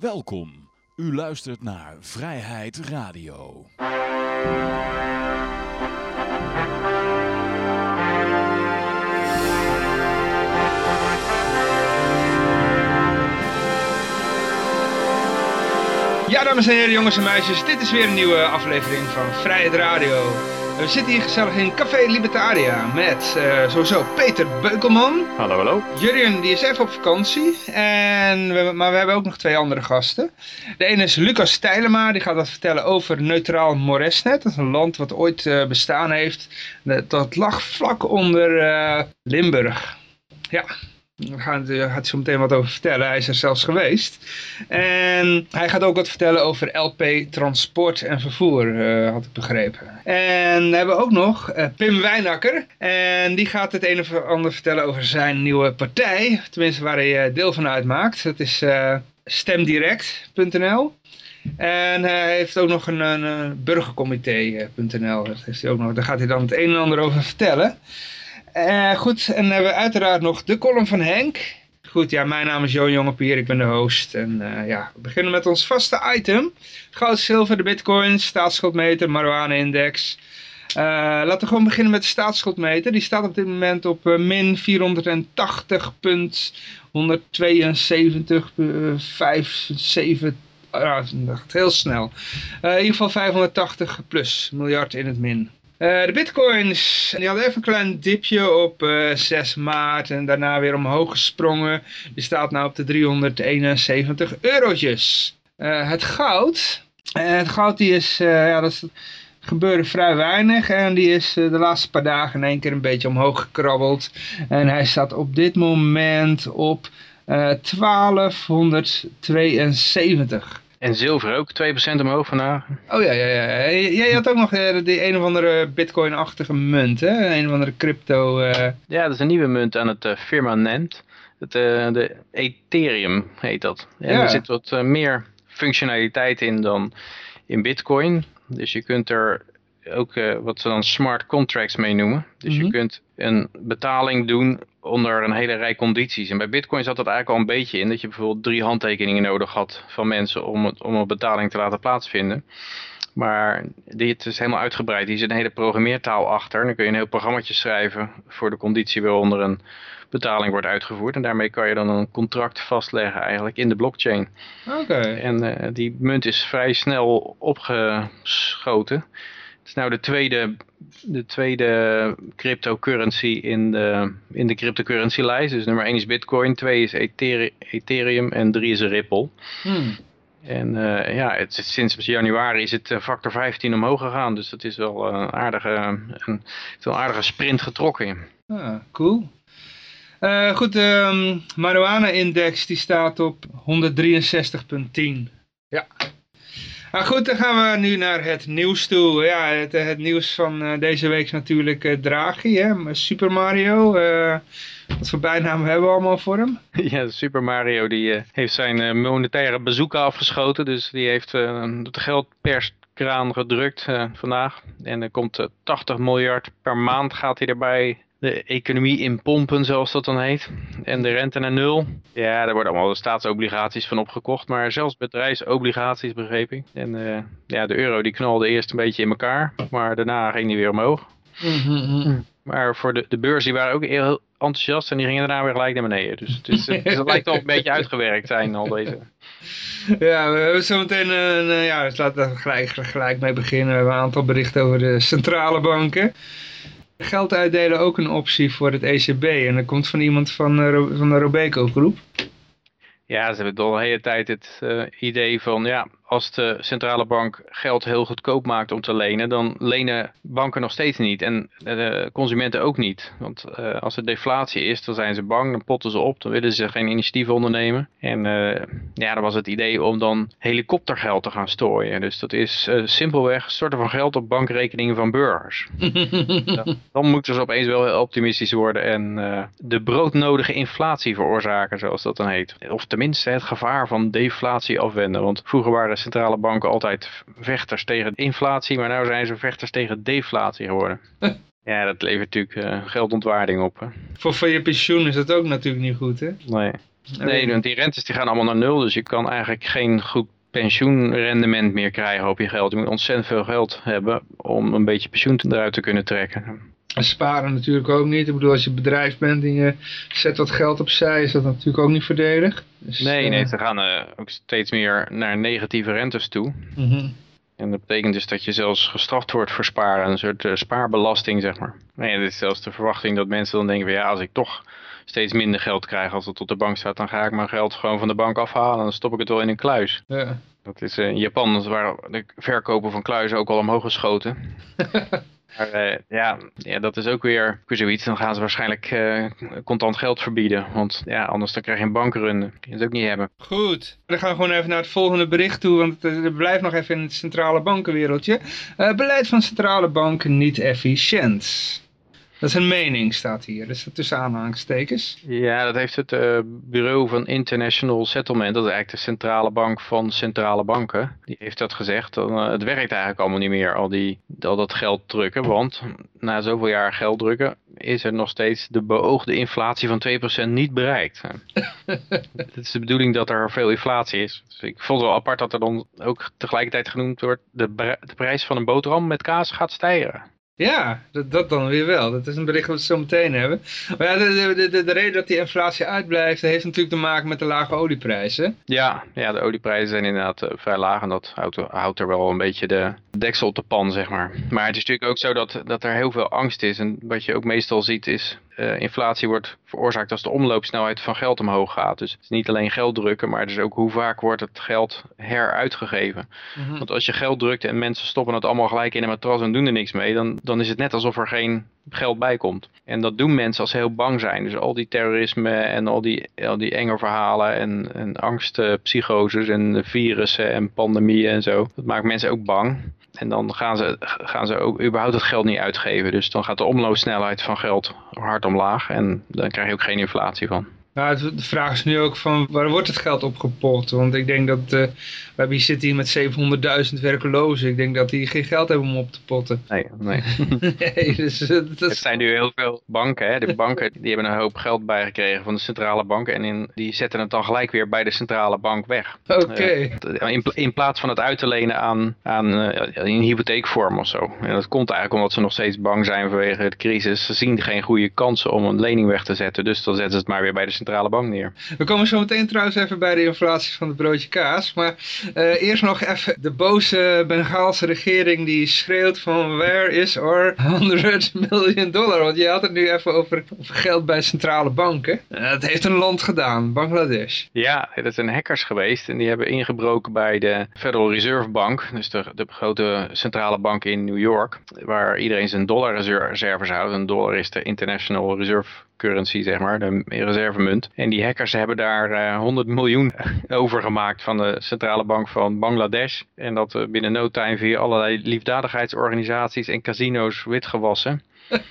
Welkom. U luistert naar Vrijheid Radio. Ja, dames en heren, jongens en meisjes, dit is weer een nieuwe aflevering van Vrijheid Radio. We zitten hier gezellig in Café Libertaria met uh, sowieso Peter Beukelman. Hallo, hallo. Jurjen, die is even op vakantie, en we, maar we hebben ook nog twee andere gasten. De ene is Lucas Stijlema, die gaat wat vertellen over Neutraal Moresnet. Dat is een land wat ooit uh, bestaan heeft. Dat lag vlak onder uh, Limburg. Ja, daar gaat, gaat zo meteen wat over vertellen. Hij is er zelfs geweest. En hij gaat ook wat vertellen over LP Transport en Vervoer, uh, had ik begrepen. En we hebben ook nog uh, Pim Wijnakker. En die gaat het een of ander vertellen over zijn nieuwe partij. Tenminste, waar hij deel van uitmaakt. Dat is stemdirect.nl. En hij heeft ook nog een, een burgercomité.nl. Hij. Daar gaat hij dan het een en ander over vertellen. Uh, goed, en dan hebben we uiteraard nog de column van Henk. Goed, ja, mijn naam is Joon Jongepier, ik ben de host. En uh, ja, we beginnen met ons vaste item. Goud, zilver, de bitcoin, staatsschuldmeter, marijuana-index. Uh, laten we gewoon beginnen met de staatsschuldmeter. Die staat op dit moment op uh, min 480,172,57, uh, heel snel. in ieder geval 580 plus miljard in het min. Uh, de bitcoins, die hadden even een klein dipje op uh, 6 maart en daarna weer omhoog gesprongen. Die staat nu op de 371 eurotjes. Uh, het goud, het goud die is, ja dat gebeurde vrij weinig en die is de laatste paar dagen in één keer een beetje omhoog gekrabbeld. En hij staat op dit moment op 1272. En zilver ook, 2% omhoog vandaag. Oh ja, ja, ja. Jij had ook nog uh, die een of andere bitcoin-achtige munt, hè? Een of andere crypto... Uh... Ja, dat is een nieuwe munt aan het uh, firmament. Het, de Ethereum heet dat. En ja. er zit wat meer functionaliteit in dan in bitcoin. Dus je kunt er ook wat ze dan smart contracts mee noemen. Dus mm -hmm. je kunt een betaling doen onder een hele rij condities. En bij bitcoin zat dat eigenlijk al een beetje in. Dat je bijvoorbeeld drie handtekeningen nodig had van mensen om, het, om een betaling te laten plaatsvinden. Maar dit is helemaal uitgebreid. Hier zit een hele programmeertaal achter. Dan kun je een heel programmaatje schrijven voor de conditie waaronder een betaling wordt uitgevoerd. En daarmee kan je dan een contract vastleggen eigenlijk in de blockchain. Oké. En uh, die munt is vrij snel opgeschoten. Het is nou de tweede, de tweede cryptocurrency in de, in de cryptocurrency lijst. Dus nummer 1 is Bitcoin, 2 is Ethereum en 3 is Ripple. Hmm. En uh, ja, het, sinds januari is het factor 15 omhoog gegaan. Dus dat is wel een aardige, een, een aardige sprint getrokken. Ah, cool. Uh, goed, de um, marijuana-index die staat op 163,10. Ja, maar goed, dan gaan we nu naar het nieuws toe. Ja, het, het nieuws van uh, deze week is natuurlijk uh, Draghi, hè? Super Mario. Uh, wat voor bijnaam hebben we allemaal voor hem? Ja, Super Mario die heeft zijn monetaire bezoeken afgeschoten. Dus die heeft het geld per kraan gedrukt vandaag. En er komt 80 miljard per maand gaat hij erbij de economie in pompen, zoals dat dan heet. En de rente naar nul. Ja, daar worden allemaal de staatsobligaties van opgekocht. Maar zelfs bedrijfsobligaties, begreep ik. En uh, ja, de euro die knalde eerst een beetje in elkaar. Maar daarna ging die weer omhoog. Mm -hmm. Maar voor de, de beurs, die waren ook heel enthousiast. En die gingen daarna weer gelijk naar beneden. Dus het, is, het, het lijkt toch een beetje uitgewerkt zijn, al deze. Ja, we hebben zo meteen een... Ja, dus laten we gelijk, gelijk mee beginnen. We hebben een aantal berichten over de centrale banken. Geld uitdelen ook een optie voor het ECB. En dat komt van iemand van, uh, van de Robeco groep. Ja, ze hebben de hele tijd het uh, idee van, ja, als de centrale bank geld heel goedkoop maakt om te lenen, dan lenen banken nog steeds niet en de consumenten ook niet. Want uh, als er deflatie is, dan zijn ze bang, dan potten ze op, dan willen ze geen initiatief ondernemen. En uh, ja, dan was het idee om dan helikoptergeld te gaan strooien. Dus dat is uh, simpelweg storten van geld op bankrekeningen van burgers. ja, dan moeten ze opeens wel heel optimistisch worden en de broodnodige inflatie veroorzaken, zoals dat dan heet. Of tenminste het gevaar van deflatie afwenden. Want vroeger waren centrale banken altijd vechters tegen inflatie, maar nu zijn ze vechters tegen deflatie geworden. ja, dat levert natuurlijk uh, geldontwaarding op. Hè. Voor, voor je pensioen is dat ook natuurlijk niet goed, hè? Nee. Nee, want die rentes die gaan allemaal naar nul. Dus je kan eigenlijk geen goed pensioenrendement meer krijgen op je geld. Je moet ontzettend veel geld hebben om een beetje pensioen eruit te kunnen trekken. En sparen natuurlijk ook niet. Ik bedoel, als je bedrijf bent en je zet wat geld opzij, is dat natuurlijk ook niet voordelig. Dus, nee, nee, eh, ze gaan eh, ook steeds meer naar negatieve rentes toe. mhm. En dat betekent dus dat je zelfs gestraft wordt voor sparen. Een soort eh, spaarbelasting, zeg maar. Nee, het is zelfs de verwachting dat mensen dan denken van ja, als ik toch steeds minder geld krijg als het op de bank staat, dan ga ik mijn geld gewoon van de bank afhalen en dan stop ik het wel in een kluis. ja. Dat is in Japan, dat waar de verkopen van kluizen ook al omhoog geschoten. Maar eh, ja, ja, dat is ook weer, zoiets. Dan gaan ze waarschijnlijk eh, contant geld verbieden. Want ja, anders dan krijg je een bankrun. Dat kun je het ook niet hebben. Goed, dan gaan we gewoon even naar het volgende bericht toe, want het blijft nog even in het centrale bankenwereldje. Eh, beleid van centrale banken niet efficiënt. Dat is een mening, staat hier. Dus tussen aanhalingstekens. Ja, dat heeft het eh, bureau van International Settlement. Dat is eigenlijk de centrale bank van centrale banken. Die heeft dat gezegd. Dan, eh, het werkt eigenlijk allemaal niet meer, al, die, al dat geld drukken. Want na zoveel jaar geld drukken is er nog steeds de beoogde inflatie van 2% niet bereikt. Het is de bedoeling dat er veel inflatie is. Dus ik vond het wel apart dat er dan ook tegelijkertijd genoemd wordt... de, de prijs van een boterham met kaas gaat stijgen. Ja, dat, dat dan weer wel. Dat is een bericht dat we zo meteen hebben. Maar ja, de, de, de, de reden dat die inflatie uitblijft, heeft natuurlijk te maken met de lage olieprijzen. Ja, ja, de olieprijzen zijn inderdaad eh, vrij laag en dat houdt, houdt er wel een beetje de deksel op de pan, zeg maar. Maar het is natuurlijk ook zo dat, dat er heel veel angst is. En wat je ook meestal ziet is, eh, inflatie wordt veroorzaakt als de omloopsnelheid van geld omhoog gaat. Dus het is niet alleen geld drukken, maar het is ook hoe vaak wordt het geld heruitgegeven. Want als je geld drukt en mensen stoppen het allemaal gelijk in een matras en doen er niks mee, dan, dan is het net alsof er geen geld bij komt. En dat doen mensen als ze heel bang zijn. Dus al die terrorisme en al die, al die enge verhalen en, en angstpsychoses en virussen en pandemieën en zo. Dat maakt mensen ook bang. En dan gaan ze, gaan ze ook überhaupt het geld niet uitgeven. Dus dan gaat de omloopsnelheid van geld hard omlaag. En dan krijg je ook geen inflatie van. Nou, de vraag is nu ook van waar wordt het geld opgepot? Want ik denk dat, eh, we hebben hier zitten hier met 700.000 werklozen. Ik denk dat die geen geld hebben om op te potten. Nee, nee. nee, dus eh, dat Het zijn nu heel veel banken. Hè? De banken die hebben een hoop geld bijgekregen van de centrale bank. En in, die zetten het dan gelijk weer bij de centrale bank weg. Oké. Eh, In, in plaats van het uit te lenen aan, aan eh, in hypotheekvorm of zo. En dat komt eigenlijk omdat ze nog steeds bang zijn vanwege de crisis. Ze zien geen goede kansen om een lening weg te zetten. Dus dan zetten ze het maar weer bij de centrale bank neer. We komen zo meteen trouwens even bij de inflatie van het broodje kaas. Maar eh, eerst nog even de boze Bengaalse regering die schreeuwt van where is our 100 million dollar? Want je had het nu even over, geld bij centrale banken. Eh, dat heeft een land gedaan, Bangladesh. Ja, dat zijn hackers geweest en die hebben ingebroken bij de Federal Reserve Bank, dus de, de grote centrale bank in New York, waar iedereen zijn dollarreserves houdt. Een dollar is de International Reserve Currency, zeg maar, de reservemunt. En die hackers hebben daar eh, 100 miljoen overgemaakt van de centrale bank van Bangladesh. En dat eh, binnen no time via allerlei liefdadigheidsorganisaties en casino's witgewassen.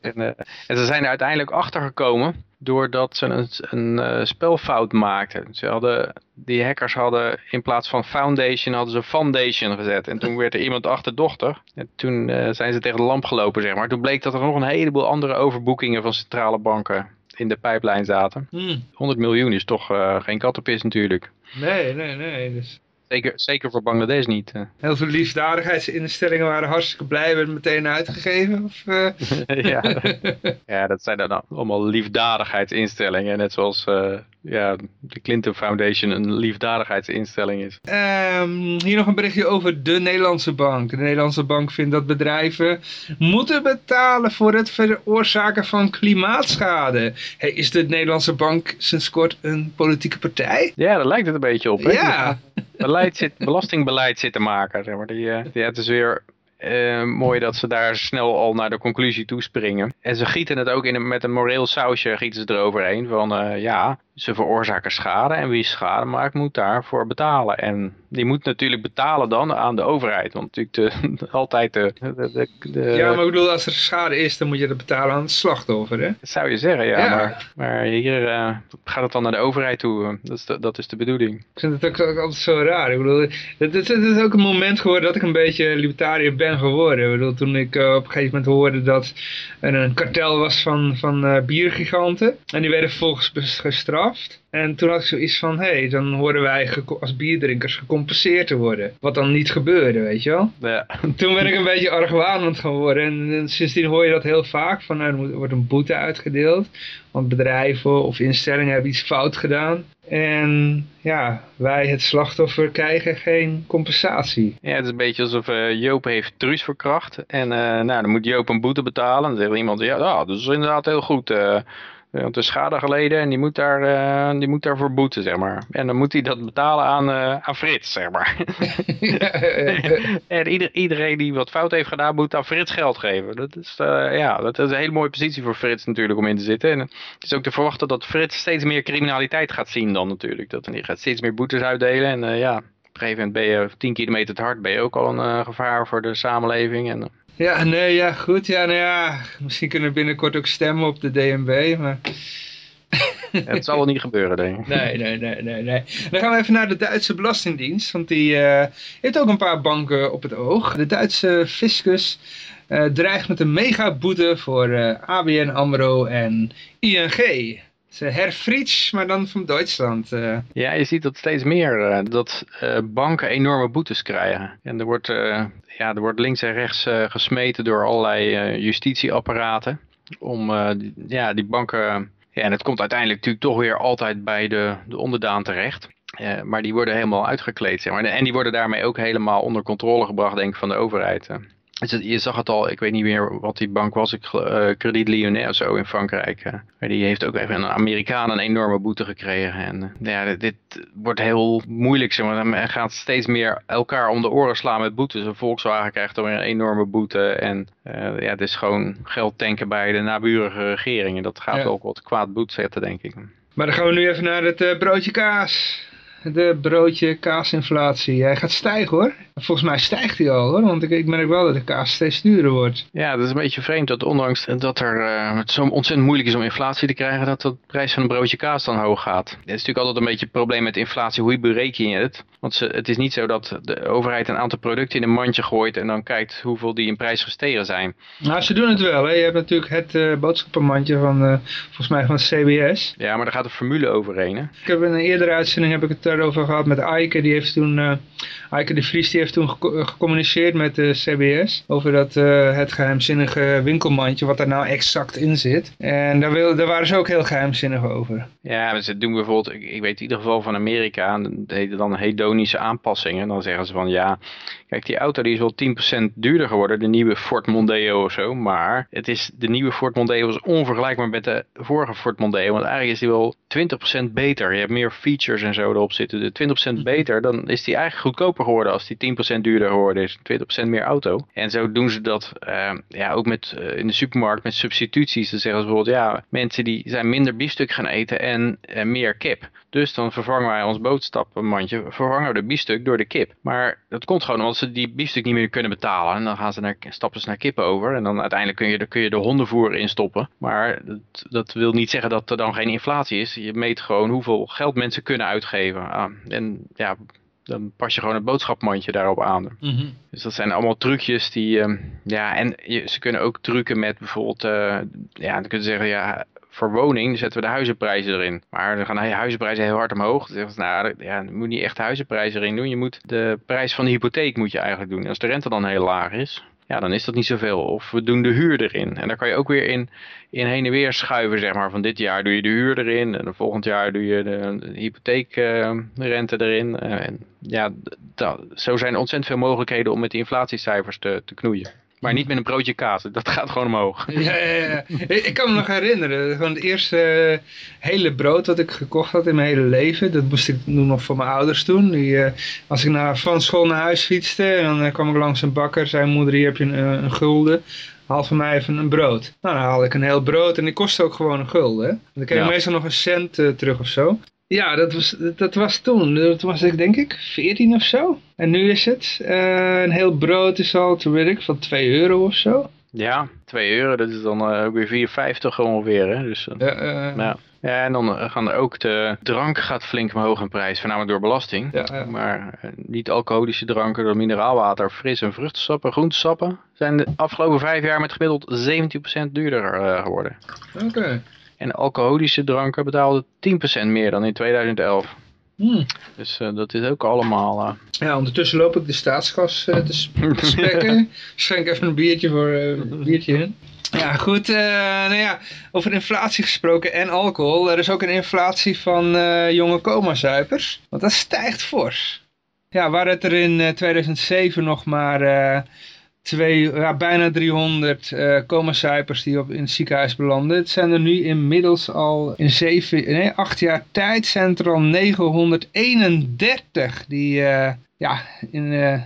En, eh, en ze zijn er uiteindelijk achter gekomen doordat ze een, een eh, spelfout maakten. Ze hadden, die hackers hadden in plaats van foundation hadden ze foundation gezet. En toen werd er iemand achterdochtig. En toen zijn ze tegen de lamp gelopen, zeg maar. Toen bleek dat er nog een heleboel andere overboekingen van centrale banken in de pijplijn zaten. Hmm. 100 miljoen is toch eh, geen kattenpis natuurlijk. Nee, nee, nee. Dus Zeker, zeker voor Bangladesh niet. eh. heel veel liefdadigheidsinstellingen waren hartstikke blij, werden meteen uitgegeven. Of, eh, ja. ja, dat zijn dan allemaal liefdadigheidsinstellingen. Net zoals eh, ja, de Clinton Foundation een liefdadigheidsinstelling is. Ehm, hier nog een berichtje over de Nederlandse bank. De Nederlandse bank vindt dat bedrijven moeten betalen voor het veroorzaken van klimaatschade. Hey, is de Nederlandse bank sinds kort een politieke partij? Ja, daar lijkt het een beetje op. Hè? Ja, Beleid zit, belastingbeleid zit te maken. Zeg maar. Die, eh, het is weer eh, mooi dat ze daar snel al naar de conclusie toespringen. En ze gieten het ook in met een moreel sausje gieten ze eroverheen. Van eh, ja, ze veroorzaken schade en wie schade maakt moet daarvoor betalen. En die moet natuurlijk betalen dan aan de overheid. Want natuurlijk de, altijd de... de, de, de- ja, maar ik bedoel, als er schade is, dan moet je dat betalen aan het slachtoffer, hè? Dat zou je zeggen, ja. Ja. Maar, maar hier eh, gaat het dan naar de overheid toe. Dat is de, dat is de bedoeling. Ik vind het ook, ook altijd zo raar. Ik bedoel, het, het, het is ook een moment geworden dat ik een beetje libertariër ben geworden. Ik bedoel, toen ik eh, op een gegeven moment hoorde dat er een kartel was van, van eh, biergiganten. En die werden vervolgens bes- gestraft. Afgeschaft. En toen had ik zoiets van, hé, hey, dan horen wij als bierdrinkers gecompenseerd te worden. Wat dan niet gebeurde, weet je wel. Ja. Toen ben ik een beetje argwanend geworden. En, sindsdien hoor je dat heel vaak, van nou, er wordt een boete uitgedeeld. Want bedrijven of instellingen hebben iets fout gedaan. En ja, wij het slachtoffer krijgen geen compensatie. Ja, het is een beetje alsof uh, Joop heeft Truus verkracht. En uh, nou, dan moet Joop een boete betalen. En dan zegt iemand, ja, nou, dat is inderdaad heel goed. Uh, want er is schade geleden en die moet, daar, uh, die moet daarvoor boeten, zeg maar. En dan moet hij dat betalen aan, uh, aan Frits, zeg maar. en ieder, iedereen die wat fout heeft gedaan, moet aan Frits geld geven. Dat is, uh, ja, dat is een hele mooie positie voor Frits natuurlijk om in te zitten. En het is ook te verwachten dat Frits steeds meer criminaliteit gaat zien dan natuurlijk. Dat, hij gaat steeds meer boetes uitdelen en ja... Op een gegeven moment ben je 10 kilometer te hard, ben je ook al een gevaar voor de samenleving. En, ja, nee, ja, goed. Ja, nou ja, misschien kunnen we binnenkort ook stemmen op de DNB, maar... het zal wel niet gebeuren, denk ik. Nee, nee, nee, nee, nee. Dan gaan we even naar de Duitse Belastingdienst, want die uh, heeft ook een paar banken op het oog. De Duitse fiscus uh, dreigt met een megaboete voor uh, ABN AMRO en ING. Herr Fritsch, maar dan van Duitsland. Uh. Ja, je ziet dat steeds meer, uh, dat banken enorme boetes krijgen. En er wordt, ja, er wordt links en rechts gesmeten door allerlei justitieapparaten. Om ja, die banken... Ja, en het komt uiteindelijk natuurlijk toch weer altijd bij de, de onderdaan terecht. maar die worden helemaal uitgekleed. Maar. En die worden daarmee ook helemaal onder controle gebracht, denk ik, van de overheid. Je zag het al, ik weet niet meer wat die bank was, ik, uh, Credit Lyonnais of zo in Frankrijk. Uh, die heeft ook even een Amerikaan een enorme boete gekregen. En uh, ja, dit, wordt heel moeilijk, zeg maar. Men gaat steeds meer elkaar om de oren slaan met boetes. Een Volkswagen krijgt dan weer een enorme boete. En ja, het is gewoon geld tanken bij de naburige regeringen. Dat gaat ja. ook wat kwaad boet zetten, denk ik. Maar dan gaan we nu even naar het broodje kaas de broodje kaasinflatie. Hij gaat stijgen hoor. Volgens mij stijgt hij al hoor, want ik, ik merk wel dat de kaas steeds duurder wordt. Ja, dat is een beetje vreemd dat ondanks dat er uh, het zo ontzettend moeilijk is om inflatie te krijgen, dat de prijs van een broodje kaas dan hoog gaat. Het is natuurlijk altijd een beetje het probleem met inflatie, hoe bereken je het? Want ze, het is niet zo dat de overheid een aantal producten in een mandje gooit en dan kijkt hoeveel die in prijs gestegen zijn. Nou, ze doen het wel. Hè. Je hebt natuurlijk het uh, boodschappenmandje van, uh, volgens mij van CBS. Ja, maar daar gaat een formule overheen. Hè? Ik heb in een eerdere uitzending heb ik het daarover gehad met Eike. Die heeft toen, uh, Eike de Vries die heeft toen gecommuniceerd met de CBS over dat, het geheimzinnige winkelmandje, wat daar nou exact in zit. En daar, wil, daar waren ze ook heel geheimzinnig over. Ja, ze doen bijvoorbeeld, ik, ik weet in ieder geval van Amerika, dan heet aanpassingen. Dan zeggen ze van ja, kijk die auto die is wel 10% duurder geworden, de nieuwe Ford Mondeo of zo. Maar het is, de nieuwe Ford Mondeo is onvergelijkbaar met de vorige Ford Mondeo. Want eigenlijk is die wel 20% beter. Je hebt meer features en zo erop zitten. De 20% mhm. beter, dan is die eigenlijk goedkoper geworden als die 10% duurder geworden is. 20% meer auto. En zo doen ze dat uh, ja, ook met, uh, in de supermarkt met substituties. Dan zeggen ze bijvoorbeeld ja, mensen die zijn minder biefstuk gaan eten en uh, meer kip. Dus dan vervangen wij ons boodstappenmandje, vervangen we de biefstuk door de kip. Maar dat komt gewoon omdat ze die biefstuk niet meer kunnen betalen. En dan gaan ze naar, stappen ze naar kippen over. En dan uiteindelijk kun je, kun je de hondenvoer in stoppen. Maar dat, dat wil niet zeggen dat er dan geen inflatie is. Je meet gewoon hoeveel geld mensen kunnen uitgeven. En ja, dan pas je gewoon het boodschapmandje daarop aan. Mhm. Dus dat zijn allemaal trucjes die, uh, ja, en je, ze kunnen ook trucken met bijvoorbeeld, uh, ja, dan kunnen ze zeggen, ja, voor woning zetten we de huizenprijzen erin. Maar dan gaan de huizenprijzen heel hard omhoog. Dan zeggen ze, nou, ja, je moet niet echt huizenprijzen erin doen. Je moet de prijs van de hypotheek moet je eigenlijk doen. Als de rente dan heel laag is, ja, dan is dat niet zoveel. Of we doen de huur erin. En daar kan je ook weer in, in heen en weer schuiven, zeg maar. Van dit jaar doe je de huur erin. En volgend jaar doe je de, hypotheekrente uh, erin. en ja, zo zijn ontzettend veel mogelijkheden om met die inflatiecijfers te, te knoeien. Maar niet met een broodje kaas. Dat gaat gewoon omhoog. Ja, ja, ja. Ik kan me nog herinneren. Van het eerste eh, hele brood wat ik gekocht had in mijn hele leven. Dat moest ik doen nog voor mijn ouders toen. Die, uh, als ik naar, van school naar huis fietste. En dan uh, kwam ik langs een bakker. Zijn moeder hier heb je een, een gulden. Haal van mij even een brood. Nou, dan haalde ik een heel brood. En die kostte ook gewoon een gulden. Dan kreeg ik meestal nog een cent terug of zo. Ja, dat was, dat was toen. Dat was ik denk ik 14 of zo. En nu is het, uh, een heel brood is al, toen weet ik, van 2 euro of zo. Ja, 2 euro, dat is dan uh, ook weer 4,50 ongeveer. Hè? Dus, uh, ja, ja. ja, en dan gaan er ook de drank gaat flink omhoog in prijs, voornamelijk door belasting. Ja, ja. Maar niet alcoholische dranken, door mineraalwater, fris- en vruchtensappen, groentesappen, zijn de afgelopen vijf jaar met gemiddeld 17% duurder geworden. Oké. En alcoholische dranken betaalden 10% meer dan in 2011. Hmm. Dus uh, dat is ook allemaal... Uh... Ja, ondertussen loop ik de staatsgas uh, te, sp te spekken. Schenk even een biertje voor een biertje in. Ja, goed. nou ja, over inflatie gesproken en alcohol. Er is ook een inflatie van jonge coma-zuipers. Want dat stijgt fors. Ja, waar het er in 2007 nog maar twee, ja, bijna 300 uh, coma-zuipers die op, in het ziekenhuis belanden. Het zijn er nu inmiddels al in zeven, nee, acht jaar tijd zijn er al 931 die uh, ja, in uh,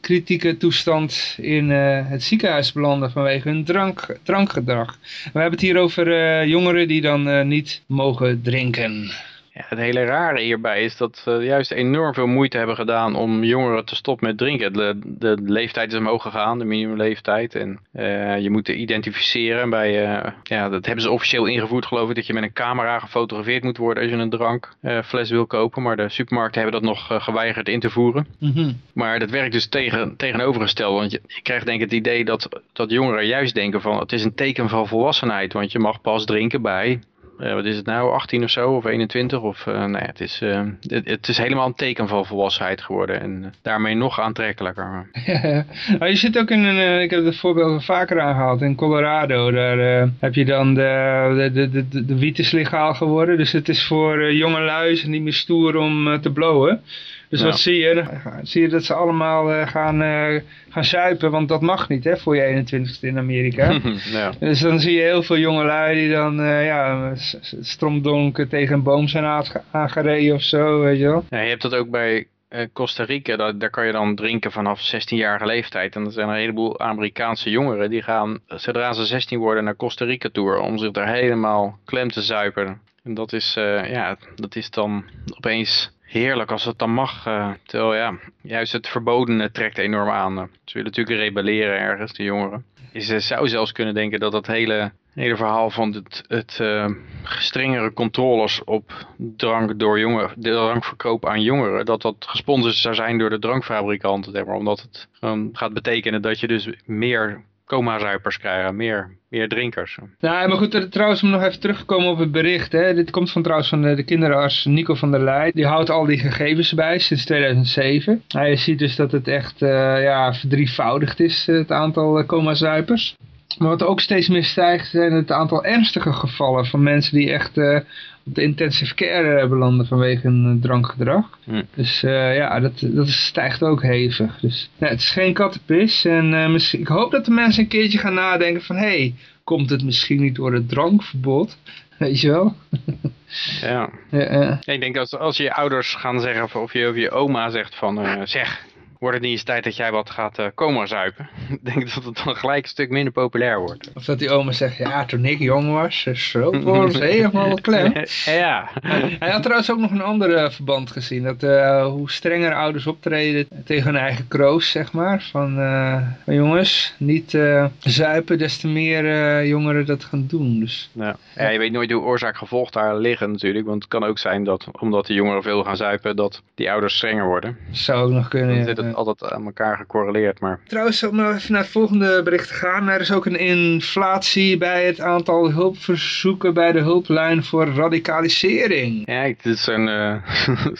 kritieke toestand in het ziekenhuis belanden vanwege hun drank, drankgedrag. We hebben het hier over jongeren die dan niet mogen drinken. Ja, het hele rare hierbij is dat ze juist enorm veel moeite hebben gedaan om jongeren te stoppen met drinken. De, de leeftijd is omhoog gegaan, de minimumleeftijd. En uh, je moet identificeren bij, uh, ja, dat hebben ze officieel ingevoerd geloof ik, dat je met een camera gefotografeerd moet worden als je een drankfles uh, wil kopen. Maar de supermarkten hebben dat nog geweigerd in te voeren. Mm -hmm. Maar dat werkt dus tegen, tegenovergesteld, want je, je krijgt denk ik het idee dat, dat jongeren juist denken van het is een teken van volwassenheid. Want je mag pas drinken bij uh, wat is het nou, 18 of zo, of 21. Of, uh, nou ja, het, is, uh, het, is helemaal een teken van volwassenheid geworden en daarmee nog aantrekkelijker. Ja, je zit ook in een, ik heb het voorbeeld vaker aangehaald, in Colorado. Daar heb je dan de, de, de, de, de wiet is legaal geworden, dus het is voor jonge luizen niet meer stoer om te blowen. Dus wat zie je? zie je dat ze allemaal uh, gaan, uh, gaan zuipen, want dat mag niet hè, voor je 21ste in Amerika. ja. Dus dan zie je heel veel jongelui die dan uh, ja, stromdonken tegen een boom zijn aangereden of zo, weet je wel. Ja, je hebt dat ook bij Costa Rica, daar, daar, kan je dan drinken vanaf 16-jarige leeftijd. En er zijn een heleboel Amerikaanse jongeren die gaan, zodra ze 16 worden, naar Costa Rica tour om zich daar helemaal klem te zuipen. En dat is, ja, dat is dan opeens heerlijk als het dan mag. Uh, terwijl ja, juist het verbodene trekt enorm aan. Uh, ze willen natuurlijk rebelleren ergens, de jongeren. Je zou zelfs kunnen denken dat dat hele, hele verhaal van het, het strengere controles op drank door jongeren, de drankverkoop aan jongeren, dat dat gesponsord zou zijn door de drankfabrikanten. Maar, omdat het gaat betekenen dat je dus meer coma-zuipers krijgen, meer, meer drinkers. Nou, maar goed, trouwens om nog even terug te komen op het bericht. Hè. Dit komt van trouwens van de, de kinderarts Nico van der Leij. Die houdt al die gegevens bij sinds 2007. Hij ziet dus dat het echt uh, ja, verdrievoudigd is, het aantal coma-zuipers. Maar wat ook steeds meer stijgt zijn het aantal ernstige gevallen van mensen die echt op de intensive care belanden vanwege een drankgedrag. Hm. Dus uh, ja, dat, dat stijgt ook hevig. Dus het is geen kattenpis. En uh, ik hoop dat de mensen een keertje gaan nadenken van... hé, hey, komt het misschien niet door het drankverbod? Weet je wel? ja. ja ik denk dat als je ouders gaan zeggen of je, of je oma zegt van... zeg, wordt het niet eens tijd dat jij wat gaat uh, komen zuipen. ik denk dat het dan gelijk een stuk minder populair wordt. Of dat die oma zegt, ja, toen ik jong was, stroop voor ons helemaal klem. ja. Hij had trouwens ook nog een ander uh, verband gezien. Dat uh, hoe strenger ouders optreden tegen hun eigen kroos, zeg maar. Van, jongens, niet zuipen, des te meer jongeren dat gaan doen. Dus, ja. ja. je weet nooit hoe oorzaak-gevolg daar liggen natuurlijk. Want het kan ook zijn dat, omdat de jongeren veel gaan zuipen, dat die ouders strenger worden. Zou ook nog kunnen, altijd aan elkaar gecorreleerd. Maar... Trouwens, om even naar het volgende bericht te gaan. Er is ook een inflatie bij het aantal hulpverzoeken bij de hulplijn voor radicalisering. Ja, het is een, uh,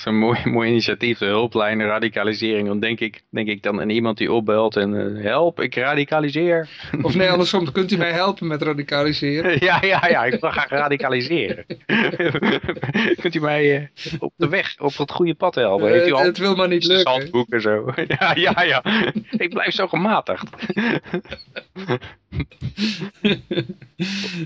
een mooi, mooi initiatief, de hulplijn radicalisering. Dan denk ik, denk ik dan aan iemand die opbelt en uh, help, ik radicaliseer. Of nee, andersom, kunt u mij helpen met radicaliseren? ja, ja, ja, ik wil graag radicaliseren. kunt u mij uh, op de weg, op het goede pad helpen? Heeft u al het wil maar niet lukken. Zandboeken zo. Ja, ja, ja. Ik blijf zo gematigd.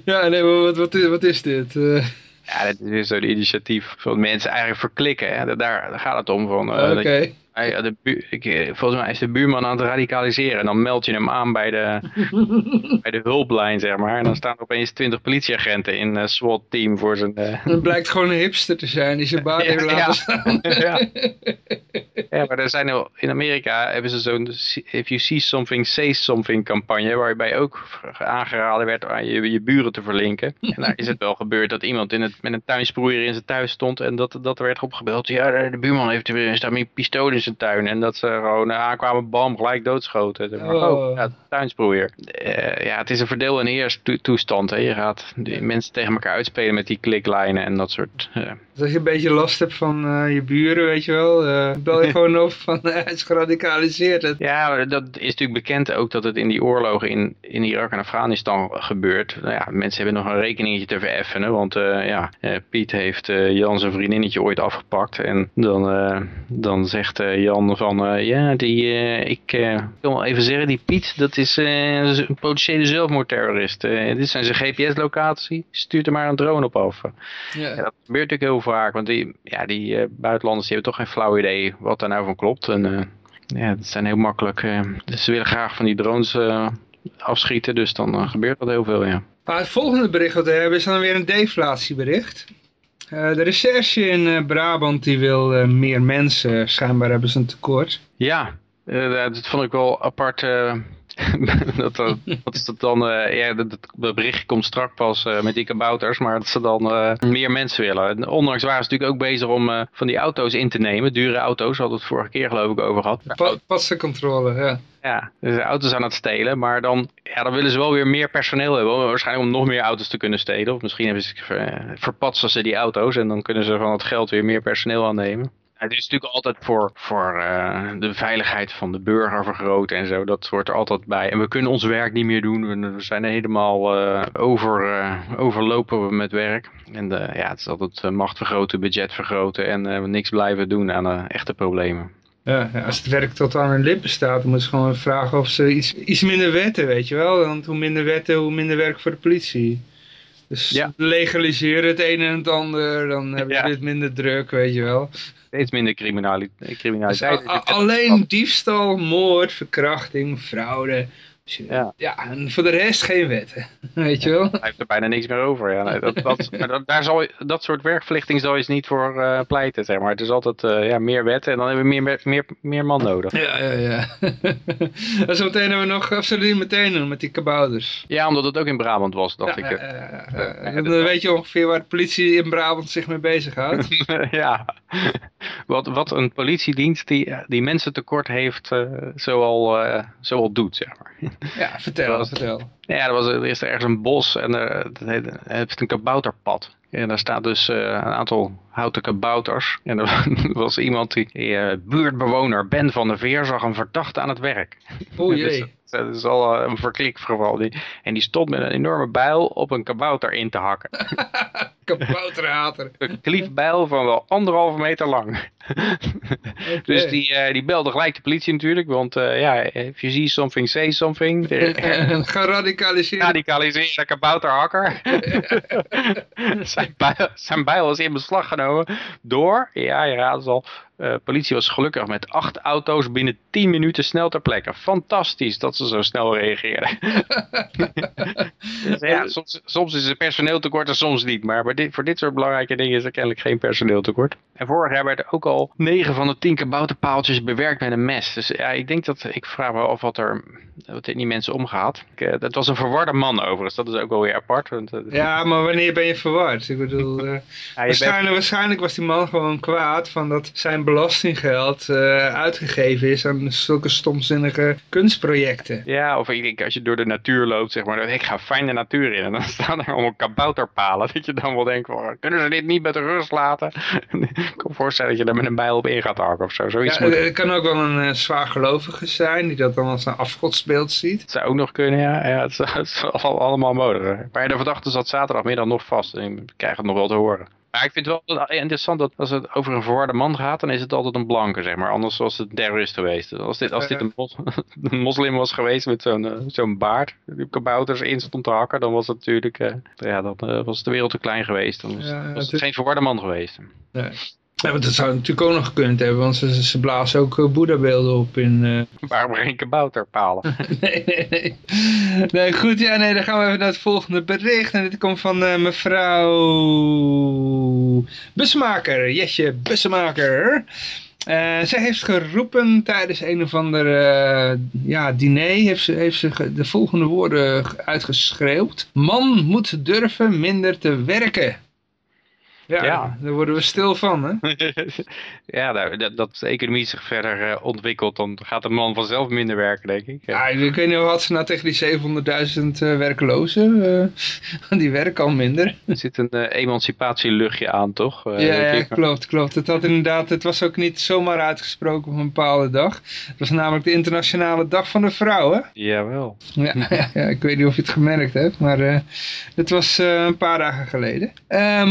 ja, nee, maar wat, wat, is, wat is dit? Uh... Ja, dit is weer zo'n initiatief van mensen eigenlijk verklikken. Hè? Daar, daar gaat het om. Van, uh, Oké. De ik, eh, volgens mij is de buurman aan het radicaliseren. En dan meld je hem aan bij de, bij de hulplijn, zeg maar. En dan staan er opeens twintig politieagenten in een SWAT-team voor zijn... Uh... Het blijkt gewoon een hipster te zijn die zijn baard heeft laten ja. staan. ja. Ja, maar er zijn in Amerika hebben ze zo'n if you see something, say something campagne, waarbij ook aangeraden werd aan je, je buren te verlinken. En daar is het wel gebeurd dat iemand in het, met een tuinsproeier in zijn thuis stond en dat, dat werd opgebeld. Ja, de, buurman heeft er staat met een pistool in zijn tuin en dat ze gewoon aankwamen, bam, gelijk doodschoten. Oh, oh ja, tuinsproeier. Uh, ja, het is een verdeel- en heers toestand. Hè. Je gaat die mensen tegen elkaar uitspelen met die kliklijnen en dat soort... Uh, dus als je een beetje last hebt van uh, je buren, weet je wel, uh, bel je gewoon op van uh, het is geradicaliseerd. Ja, dat is natuurlijk bekend ook dat het in die oorlogen in, in Irak en Afghanistan gebeurt. Nou ja, mensen hebben nog een rekeningetje te vereffenen, want ja, Piet heeft Jan zijn vriendinnetje ooit afgepakt. En dan, dan zegt Jan van, ja, die, ik wil wel even zeggen, die Piet, dat is een potentiële zelfmoordterrorist. dit zijn zijn GPS-locatie, stuurt er maar een drone op af. Ja. ja dat gebeurt natuurlijk heel Want die, ja, die uh, buitenlanders die hebben toch geen flauw idee wat daar nou van klopt. En uh, ja, dat zijn heel makkelijk. Uh, dus ze willen graag van die drones afschieten. Dus dan gebeurt dat heel veel, ja. Maar het volgende bericht wat we hebben is dan weer een deflatiebericht. de recherche in Brabant die wil meer mensen. Schijnbaar hebben ze een tekort. Ja, dat vond ik wel apart dat, dat, is dat dan, uh, ja, dat, berichtje komt strak pas uh, met die kabouters, maar dat ze dan uh, meer mensen willen. En ondanks waren ze natuurlijk ook bezig om van die auto's in te nemen, dure auto's, hadden we het vorige keer geloof ik over gehad. Pa passencontrole, ja. Ja, dus de auto's aan het stelen, maar dan, ja, dan willen ze wel weer meer personeel hebben. Waarschijnlijk om nog meer auto's te kunnen stelen. Of misschien hebben ze, verpatsen ze die auto's en dan kunnen ze van het geld weer meer personeel aannemen. Het is natuurlijk altijd voor, voor uh, de veiligheid van de burger vergroten en zo. Dat hoort er altijd bij. En we kunnen ons werk niet meer doen. We zijn helemaal uh, over, uh, overlopen met werk. En ja, het is altijd macht vergroten, budget vergroten en niks blijven doen aan echte problemen. Ja, als het werk tot aan hun lippen staat, dan moet je gewoon vragen of ze iets, iets minder wetten, weet je wel. Want hoe minder wetten, hoe minder werk voor de politie. Dus ja. legaliseren het een en het ander, dan hebben we dit minder druk, weet je wel steeds minder criminaliteit. Dus alleen diefstal, moord, verkrachting, fraude, ja. ja, en voor de rest geen wetten, weet je wel. Hij heeft er bijna niks meer over. Ja. Dat, dat, maar daar zal, dat soort werkverlichting zal je niet voor uh, pleiten, zeg maar. Het is altijd uh, ja, meer wetten en dan hebben we meer, meer, meer man nodig. Ja, ja, ja. en zo meteen hebben we nog, die meteen doen met die kabouters? Ja, omdat het ook in Brabant was, dacht ik. Ja, dan weet je ongeveer waar de politie in Brabant zich mee bezighoudt. ja, wat, wat een politiedienst die, die mensen tekort heeft, zoal, zoal doet, zeg maar. Ja, vertel, vertel. Ja, er was er eerst ergens een bos en er, het heeft een kabouterpad. En daar staat dus uh, een aantal houten kabouters. En er was iemand die, uh, buurtbewoner Ben van der Veer, zag een verdachte aan het werk. O jee. dus, dat is al een verklikgeval. Die, en die stond met een enorme bijl op een kabouter in te hakken. Kabouterhater. een kliefbijl van wel anderhalve meter lang. Dus die, uh, die belde gelijk de politie natuurlijk. Want ja, if you see something, say something. Geradicaliseerd. Geradicaliseerde kabouterhakker. zijn, bijl, zijn bijl was in beslag genomen door, ja je raadt het al, uh, politie was gelukkig met acht auto's binnen 10 minuten snel ter plekke. Fantastisch dat ze zo snel reageerden. dus ja, soms, soms, is er personeel tekort en soms niet. Maar dit, voor dit soort belangrijke dingen is er kennelijk geen personeel tekort. En vorig jaar werden ook al 9 van de 10 kabouterpaaltjes bewerkt met een mes. Dus ja, ik denk dat, ik vraag me af wat er wat in die mensen omgaat. Ik, uh, dat was een verwarde man overigens, dat is ook wel weer apart. Want, uh, ja, maar wanneer ben je verward? Ik bedoel, ja, waarschijnlijk, bent... waarschijnlijk was die man gewoon kwaad van dat zijn belastinggeld uh, uitgegeven is aan zulke stomzinnige kunstprojecten. Ja, of ik denk als je door de natuur loopt, zeg maar, ik ga fijn de natuur in en dan staan er allemaal kabouterpalen. Dat je dan wel denkt, van, kunnen ze dit niet met rust laten? ik kan me voorstellen dat je daar met een bijl op in gaat hakken of zo. Zoiets ja, moet... Het kan ook wel een uh, zwaargelovige zijn, die dat dan als een afgodsbeeld ziet. Het zou ook nog kunnen, ja. ja het, is, het is allemaal mogelijk. Maar de verdachte zat zaterdagmiddag nog vast en ik krijg het nog wel te horen. Maar ik vind het wel interessant dat als het over een verwarde man gaat, dan is het altijd een blanke, zeg maar. Anders was het een terrorist geweest. Als dit, als dit een, mos, een moslim was geweest met zo'n uh, zo'n baard, die kabouters in stond te hakken, dan was het natuurlijk, uh, ja, dan uh, was de wereld te klein geweest. Dan was, ja, was het, het geen verwarde man geweest. Nee. Ja, want dat zou natuurlijk ook nog gekund hebben, want ze, ze blazen ook uh, boeddhabeelden op in... Uh... Waarom geen kabouterpalen? nee, nee, nee. Nee, goed, ja, nee, dan gaan we even naar het volgende bericht. En dit komt van uh, mevrouw Busmaker, Jesje Busmaker. Uh, zij heeft geroepen tijdens een of ander ja, diner, heeft ze, heeft ze de volgende woorden uitgeschreeuwd. Man moet durven minder te werken. Ja, ja, daar worden we stil van, hè? ja, nou, dat, de economie zich verder uh, ontwikkelt, dan gaat de man vanzelf minder werken, denk ik. Ja, ik weet niet wat ze nou tegen die 700.000 uh, werklozen, uh, die werken al minder. Er zit een emancipatieluchtje aan, toch? ja, ja klopt, klopt. Het, had inderdaad, het was ook niet zomaar uitgesproken op een bepaalde dag. Het was namelijk de internationale dag van de vrouw, hè? Jawel. Ja, ja, ik weet niet of je het gemerkt hebt, maar het was een paar dagen geleden.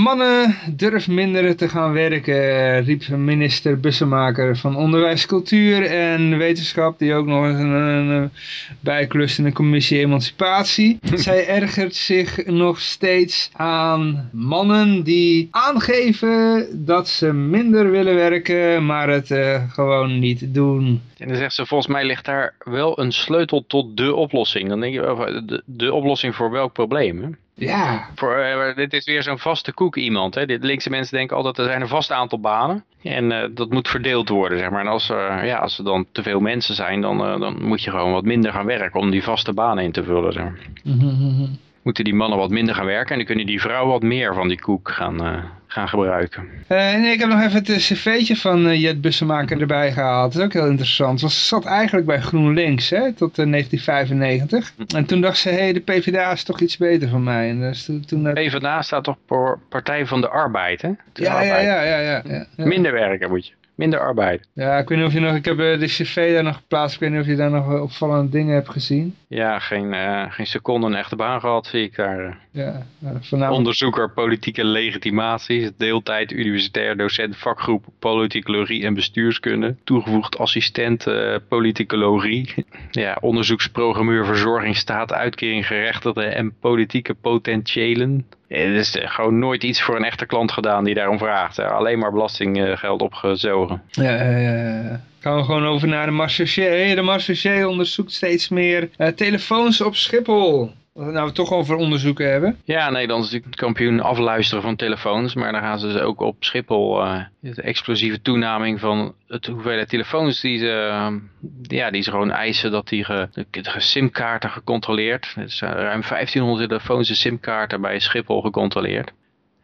mannen durf minder te gaan werken, riep minister Bussemaker van Onderwijs, Cultuur en Wetenschap, die ook nog een, een, een bijklust in de commissie Emancipatie. Zij ergert zich nog steeds aan mannen die aangeven dat ze minder willen werken, maar het uh, gewoon niet doen. En dan zegt ze, volgens mij ligt daar wel een sleutel tot de oplossing. Dan denk je, de, de oplossing voor welk probleem? Hè? Ja. Voor, uh, dit is weer zo'n vaste koek iemand. Hè? De linkse mensen denken altijd, er zijn een vast aantal banen. En uh, dat moet verdeeld worden, zeg maar. En als, uh, ja, als er dan te veel mensen zijn, dan, dan moet je gewoon wat minder gaan werken om die vaste banen in te vullen. Zeg maar. mm -hmm. Moeten die mannen wat minder gaan werken en dan kunnen die vrouwen wat meer van die koek gaan, gaan gebruiken. Nee, ik heb nog even het cv'tje van uh, Jet Bussemaker erbij gehaald. Dat is ook heel interessant. Ze zat eigenlijk bij GroenLinks hè, tot uh, 1995. En toen dacht ze, hé, hey, de PvdA is toch iets beter van mij. En dus toen, toen PvdA staat toch voor Partij van de Arbeid, hè? Ja, ja, ja, ja, ja, ja, Minder werken moet je minder arbeid. Ja, ik weet niet of je nog, ik heb de cv daar nog geplaatst, ik weet niet of je daar nog opvallende dingen hebt gezien. Ja, geen, uh, geen seconde een echte baan gehad, zie ik daar. Ja, voornamelijk... Onderzoeker politieke legitimatie, deeltijd universitair docent vakgroep politicologie en bestuurskunde, toegevoegd assistent uh, politicologie, ja, onderzoeksprogrammeur verzorgingsstaat, uitkering gerechtigde en politieke potentiëlen. Het is gewoon nooit iets voor een echte klant gedaan die daarom vraagt. Alleen maar belastinggeld opgezogen. Ja, ja, ja. Gaan we gewoon over naar de Marseillais. De Marseillais onderzoekt steeds meer uh, telefoons op Schiphol. Nou, we toch over onderzoeken hebben. Ja, Nederland is natuurlijk kampioen afluisteren van telefoons. Maar dan gaan ze dus ook op Schiphol uh, de explosieve toenaming van het hoeveelheid telefoons die ze, uh, ja, die ze gewoon eisen dat die ge, de, simkaarten gecontroleerd. Dus uh, ruim 1500 telefoons en simkaarten bij Schiphol gecontroleerd.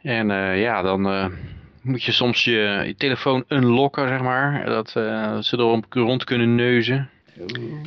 En ja, dan moet je soms je, je telefoon unlocken, zeg maar. Dat ze erom rond kunnen neuzen.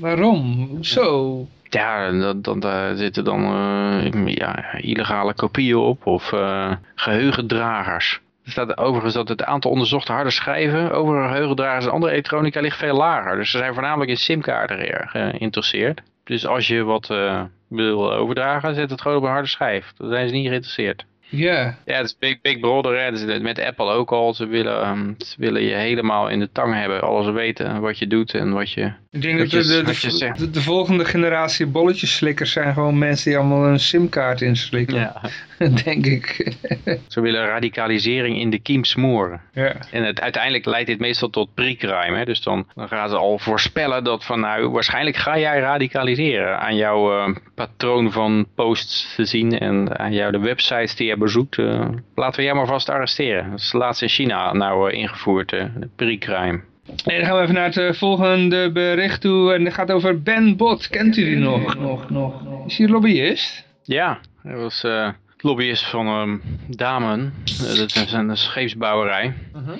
Waarom? Hoezo? Ja, dan, daar zitten dan uh, ja, illegale kopieën op of uh, geheugendragers. Er staat overigens dat het aantal onderzochte harde schijven over geheugendragers en andere elektronica ligt veel lager. Dus ze zijn voornamelijk in simkaarten geïnteresseerd. Dus als je wat uh, wil overdragen, zet het gewoon op een harde schijf. Dan zijn ze niet geïnteresseerd. Ja. Ja, het is Big, Big Brother. Hè. Dus met Apple ook al. Ze willen, um, ze willen je helemaal in de tang hebben. Alles weten wat je doet en wat je Ik denk dat de, de, de, de, volgende generatie bolletjeslikkers zijn gewoon mensen die allemaal een simkaart inslikken. Ja. denk ik. Ze willen radicalisering in de kiem smoren. Ja. En het, uiteindelijk leidt dit meestal tot pre-crime. Dus dan, dan, gaan ze al voorspellen dat van nou, waarschijnlijk ga jij radicaliseren aan jouw uh, patroon van posts te zien en aan jou de websites die je bezoekt. Uh, laten we jij maar vast arresteren. Dat is laatst in China nou uh, ingevoerd, de pre-crime. Nee, dan gaan we even naar het volgende bericht toe. En dat gaat over Ben Bot. Kent u die nog? nog, nog? Is hij lobbyist? Ja, hij was lobbyist van um, Damen. Uh, dat is een scheepsbouwerij. Uh -huh.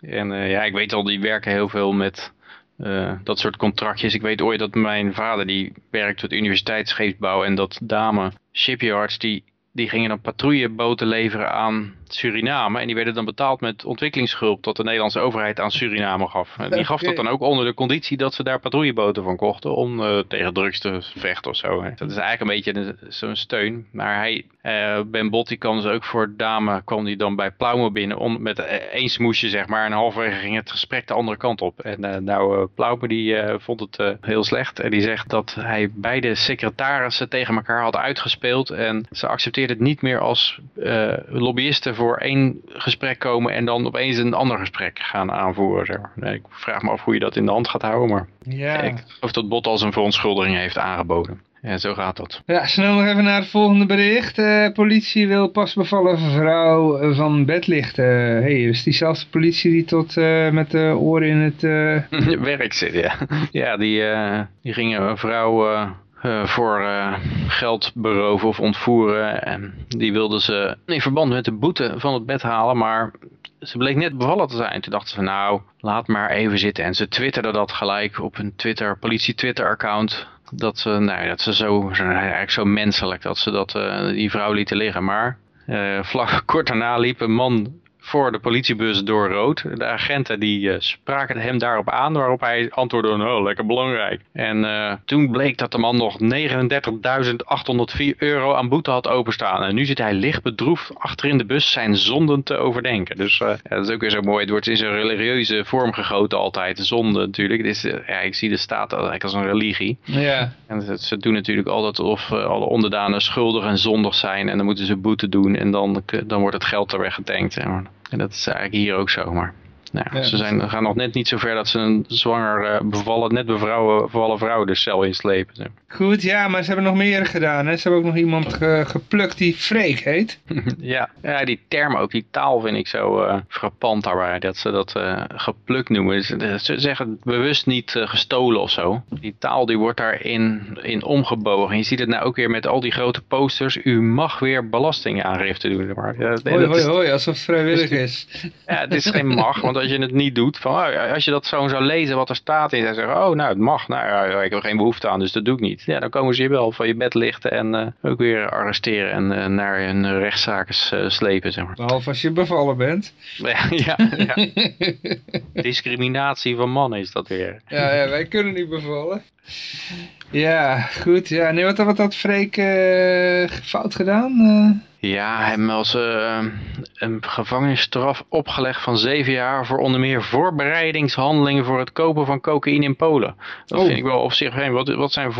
En uh, ja, ik weet al, die werken heel veel met uh, dat soort contractjes. Ik weet ooit dat mijn vader, die werkt op de universiteit scheepsbouw. En dat Damen shipyards, die, die gingen dan patrouilleboten leveren aan Suriname. En die werden dan betaald met ontwikkelingshulp dat de Nederlandse overheid aan Suriname gaf. En die gaf dat dan ook onder de conditie dat ze daar patrouilleboten van kochten om uh, tegen drugs te vechten of zo. Hè. Dat is eigenlijk een beetje zo'n steun. Maar hij, uh, Ben Bot, die kwam dus ook voor dame, kwam die dan bij Plaume binnen om, met één smoesje zeg maar. En halverwege ging het gesprek de andere kant op. En uh, nou, Plaume die vond het heel slecht. En die zegt dat hij beide secretarissen tegen elkaar had uitgespeeld. En ze accepteerde het niet meer als lobbyisten voor één gesprek komen en dan opeens een ander gesprek gaan aanvoeren. Nee, ik vraag me af hoe je dat in de hand gaat houden, maar ja. ik geloof dat Bot al zijn verontschuldiging heeft aangeboden. Ja, zo gaat dat. Ja, snel nog even naar het volgende bericht. Eh, politie wil pas bevallen vrouw eh, van bed lichten. hey, is diezelfde politie die tot uh, met de oren in het... Werk zit, ja. Ja, die, die gingen een vrouw uh, voor uh, geld beroven of ontvoeren. En die wilden ze in verband met de boete van het bed halen, maar ze bleek net bevallen te zijn. Toen dachten ze nou, laat maar even zitten. En ze twitterden dat gelijk op hun Twitter, politie Twitter account. Dat ze, nou, dat ze zo, eigenlijk zo menselijk, dat ze dat, uh, die vrouw lieten liggen. Maar vlak kort daarna liep een man voor de politiebus door rood. De agenten die uh, spraken hem daarop aan, waarop hij antwoordde, oh lekker belangrijk. En uh, toen bleek dat de man nog 39.804 euro aan boete had openstaan. En nu zit hij licht bedroefd achter in de bus zijn zonden te overdenken. Dus ja, dat is ook weer zo mooi. Het wordt in zijn religieuze vorm gegoten altijd. Zonde natuurlijk. Het is, ja, ik zie de staat eigenlijk als een religie. Ja. En ze doen natuurlijk altijd of alle onderdanen schuldig en zondig zijn. En dan moeten ze boete doen. En dan, dan wordt het geld er weggetankt. En dat is eigenlijk hier ook zo. Maar nou, ze zijn, gaan nog net niet zo ver dat ze een zwanger uh, bevallen, net bevallen, bevallen vrouw de cel inslepen. Goed, ja, maar ze hebben nog meer gedaan. Hè? Ze hebben ook nog iemand ge geplukt die Freek heet. ja. ja, die term ook, die taal vind ik zo uh, frappant daarbij. Dat ze dat uh, geplukt noemen. Ze zeggen bewust niet gestolen of zo. Die taal die wordt daarin in omgebogen. Je ziet het nou ook weer met al die grote posters. U mag weer belastingaangifte doen. Maar, hoi, hoi, hoi, alsof het vrijwillig is. ja, het is geen mag, want als je het niet doet, van, oh, als je dat zo zou lezen wat er staat en zeggen, oh nou het mag, nou ik heb er geen behoefte aan, dus dat doe ik niet. Ja, dan komen ze je wel van je bed lichten en uh, ook weer arresteren en uh, naar een rechtszaken uh, slepen, zeg maar. Behalve als je bevallen bent. ja, ja, ja. Discriminatie van mannen is dat weer. Ja, ja wij kunnen niet bevallen. Ja, goed. Ja, nee, wat, wat had Freek fout gedaan? Ja, hem als uh, een gevangenisstraf opgelegd van zeven jaar voor onder meer voorbereidingshandelingen voor het kopen van cocaïne in Polen. Dat oh. vind ik wel op zich vreemd. Wat, wat zijn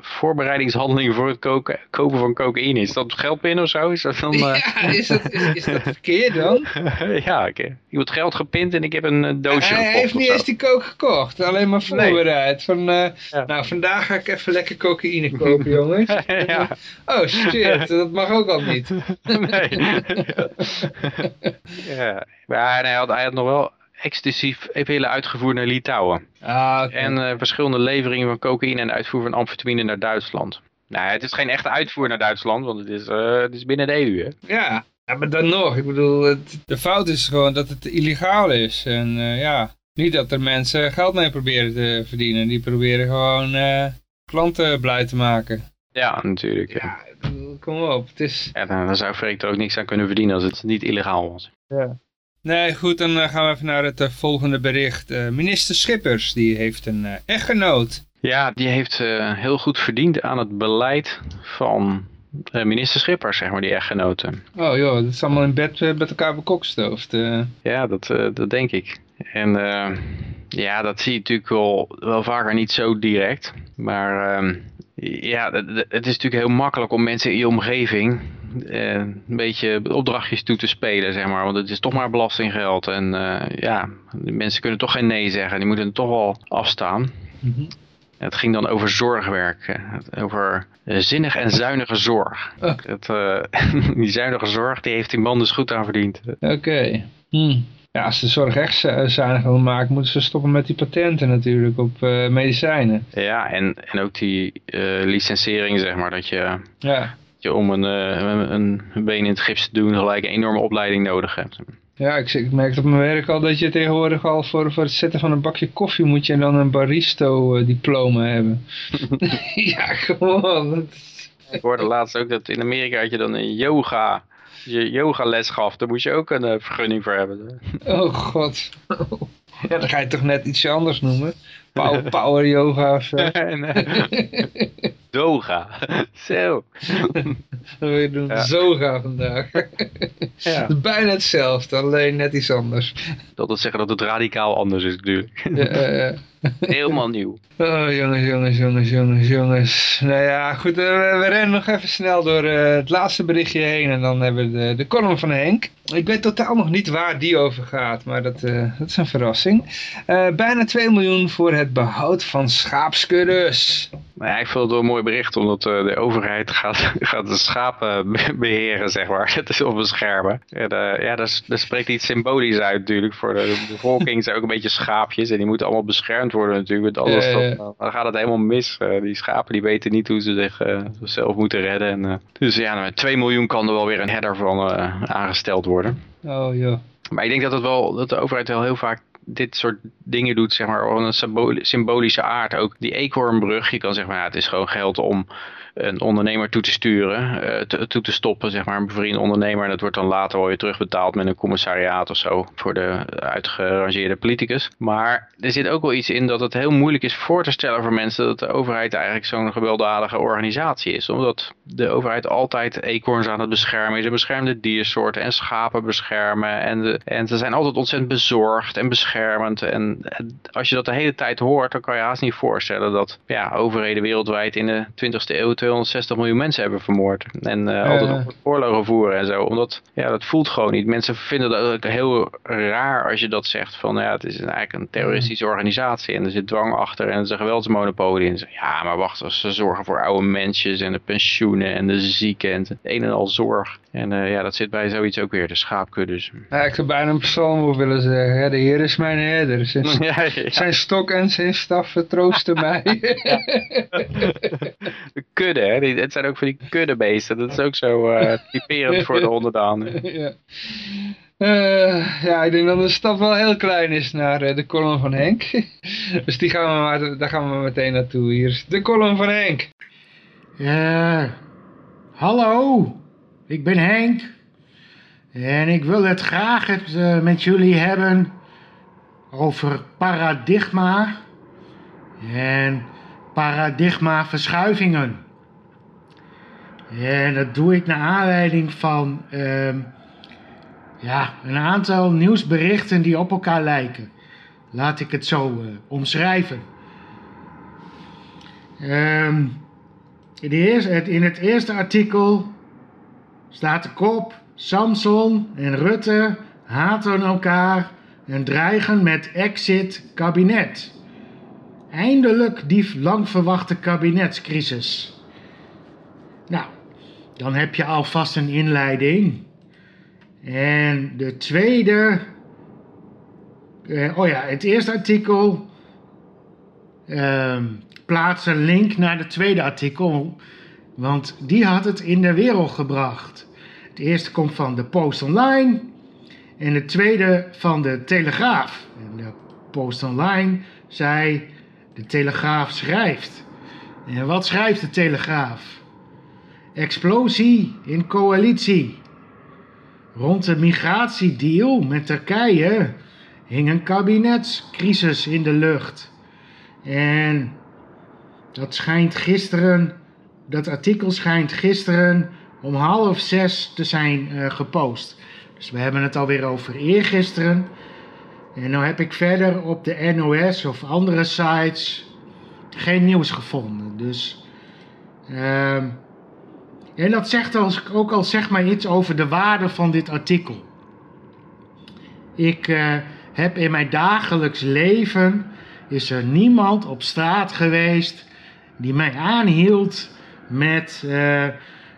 voorbereidingshandelingen voor het koken, kopen van cocaïne? Is dat geldpinnen of zo? Is dat dan, uh... Ja, is dat, is, is dat verkeerd dan? ja, ik, ik heb geld gepind en ik heb een doosje Hij heeft niet eens die coke gekocht, alleen maar voorbereid. Van, uh, ja. Nou, vandaag ga ik even lekker cocaïne kopen, jongens. ja. Oh shit, dat mag ook al niet. nee. ja. Maar hij had, hij had nog wel exclusief even uitgevoerd naar Litouwen. Ah, En uh, verschillende leveringen van cocaïne en uitvoer van amfetamine naar Duitsland. Nou, het is geen echte uitvoer naar Duitsland, want het is, uh, het is binnen de EU, hè? Ja. ja, maar dan nog. Ik bedoel, het, de fout is gewoon dat het illegaal is. En uh, ja, niet dat er mensen geld mee proberen te verdienen. Die proberen gewoon klanten blij te maken. Ja, natuurlijk. Ja. ja kom op. Het is... Ja, dan, zou Freek er ook niks aan kunnen verdienen als het niet illegaal was. Ja. Nee, goed, dan eh, gaan we even naar het uh, volgende bericht. Uh, minister Schippers, die heeft een echtgenoot. Ja, die heeft heel goed verdiend aan het beleid van minister Schippers, zeg maar, die echtgenoten. Oh joh, dat is allemaal in bed met elkaar bekokstoofd. Ja, dat, dat denk ik. En ja, dat zie je natuurlijk wel, wel vaker niet zo direct. Maar ehm, ja, het is natuurlijk heel makkelijk om mensen in je omgeving eh, een beetje opdrachtjes toe te spelen, zeg maar. Want het is toch maar belastinggeld. En uh, ja, mensen kunnen toch geen nee zeggen. Die moeten toch wel afstaan. Mhm. Het ging dan over zorgwerk. Over zinnig en zuinige zorg. Oh. Het, die zuinige zorg, die heeft die man dus goed aan verdiend. Oké. Hm. Ja, als de zorg echt zuinig wil maken, moeten ze stoppen met die patenten natuurlijk op uh, medicijnen. Ja, en, en ook die uh, licensering, zeg maar, dat je, ja. je om een, uh, een, been in het gips te doen gelijk een enorme opleiding nodig hebt. Ja, ik, ik merk op mijn werk al dat je tegenwoordig al voor, voor het zetten van een bakje koffie moet je dan een baristo-diploma hebben. ja, gewoon. Ik hoorde laatst ook dat in Amerika had je dan een yoga je yogales gaf, daar moet je ook een uh, vergunning voor hebben. Oh god. Ja, dan ga je toch net iets anders noemen. Power, power yoga of zo. Doga. Zo. Je doen ja. zoga vandaag. Ja. Het is bijna hetzelfde, alleen net iets anders. Dat wil zeggen dat het radicaal anders is natuurlijk. Ja, Helemaal nieuw. Oh, jongens, jongens, jongens, jongens, jongens. Nou ja, goed, eh, we, we rennen nog even snel door eh, het laatste berichtje heen en dan hebben we de, de column van Henk. Ik weet totaal nog niet waar die over gaat, maar dat, eh, dat is een verrassing. Eh, bijna 2 miljoen voor het behoud van schaapskuddes. Nou ja, ik vond het wel een mooi bericht, omdat eh, de overheid gaat, gaat de schapen be- beheren, zeg maar. Het is op beschermen. En, eh, ja, dat, spreekt iets symbolisch uit natuurlijk. Voor de bevolking zijn ook een beetje schaapjes. En die moeten allemaal beschermd worden natuurlijk. Ja, ja. dan, gaat het helemaal mis. Eh, die schapen die weten niet hoe ze zich eh, zelf moeten redden. En, dus ja, met 2 miljoen kan er wel weer een header van aangesteld worden. Oh joh. Maar ik denk dat, het wel, dat de overheid wel heel vaak dit soort dingen doet, zeg maar, op een symboli- symbolische aard. Ook die eekhoornbrug, je kan zeggen, maar ja, het is gewoon geld om een ondernemer toe te sturen, eh, toe te stoppen, zeg maar, een bevriende ondernemer. En dat wordt dan later wel weer terugbetaald met een commissariaat of zo voor de uitgerangeerde politicus. Maar er zit ook wel iets in dat het heel moeilijk is voor te stellen voor mensen dat de overheid eigenlijk zo'n gewelddadige organisatie is. Omdat de overheid altijd eekhoorns aan het beschermen is. En beschermde diersoorten en schapen beschermen. En, en ze zijn altijd ontzettend bezorgd en beschermend. En en als je dat de hele tijd hoort, dan kan je haast niet voorstellen dat ja, overheden wereldwijd in de 20e eeuw 260 miljoen mensen hebben vermoord. En eh, altijd oorlogen voeren en zo. Omdat, ja, dat voelt gewoon niet. Mensen vinden dat ook heel raar als je dat zegt. Van ja, het is eigenlijk een terroristische organisatie. En er zit dwang achter en het is een geweldsmonopolie. En ze, ja, maar wacht, ze zorgen voor oude mensjes en de pensioenen en de zieken en het een en al zorg. En eh, ja, dat zit bij zoiets ook weer, de schaapkuddes. Ja, ik zou bijna een psalm willen zeggen. hè, de Heer is mijn herder. Zijn, Ja, ja. zijn stok en zijn staf vertroosten mij. De kudde, hè? Die- Het zijn ook van die kuddebeesten. Dat is ook zo eh, typerend voor de onderdanen. ja. Eh, ja, ik denk dat de stap wel heel klein is naar eh, de column van Henk. dus die gaan we maar, daar gaan we meteen naartoe. Hier is de column van Henk. Eh, hallo, ik ben Henk. En ik wil het graag het, eh, met jullie hebben over paradigma en paradigmaverschuivingen. En dat doe ik naar aanleiding van ehm, ja, een aantal nieuwsberichten die op elkaar lijken. Laat ik het zo eh, omschrijven. Ehm in, eerste, in het eerste artikel staat de kop: Samson en Rutte haten elkaar en dreigen met exit kabinet. Eindelijk die lang verwachte kabinetscrisis. Nou, dan heb je alvast een inleiding. En de tweede. eh, oh ja, het eerste artikel ehm plaats een link naar het tweede artikel, want die had het in de wereld gebracht. Het eerste komt van de Post Online en het tweede van de Telegraaf. En de Post Online zei, de Telegraaf schrijft. En wat schrijft de Telegraaf? Explosie in coalitie. Rond de migratiedeal met Turkije hing een kabinetscrisis in de lucht. En dat schijnt gisteren, dat artikel schijnt gisteren om half zes te zijn eh, gepost. Dus we hebben het alweer over eergisteren. En nu heb ik verder op de NOS of andere sites geen nieuws gevonden. Dus, ehm, en dat zegt ook al zeg maar iets over de waarde van dit artikel. Ik eh, heb in mijn dagelijks leven, is er niemand op straat geweest die mij aanhield met eh,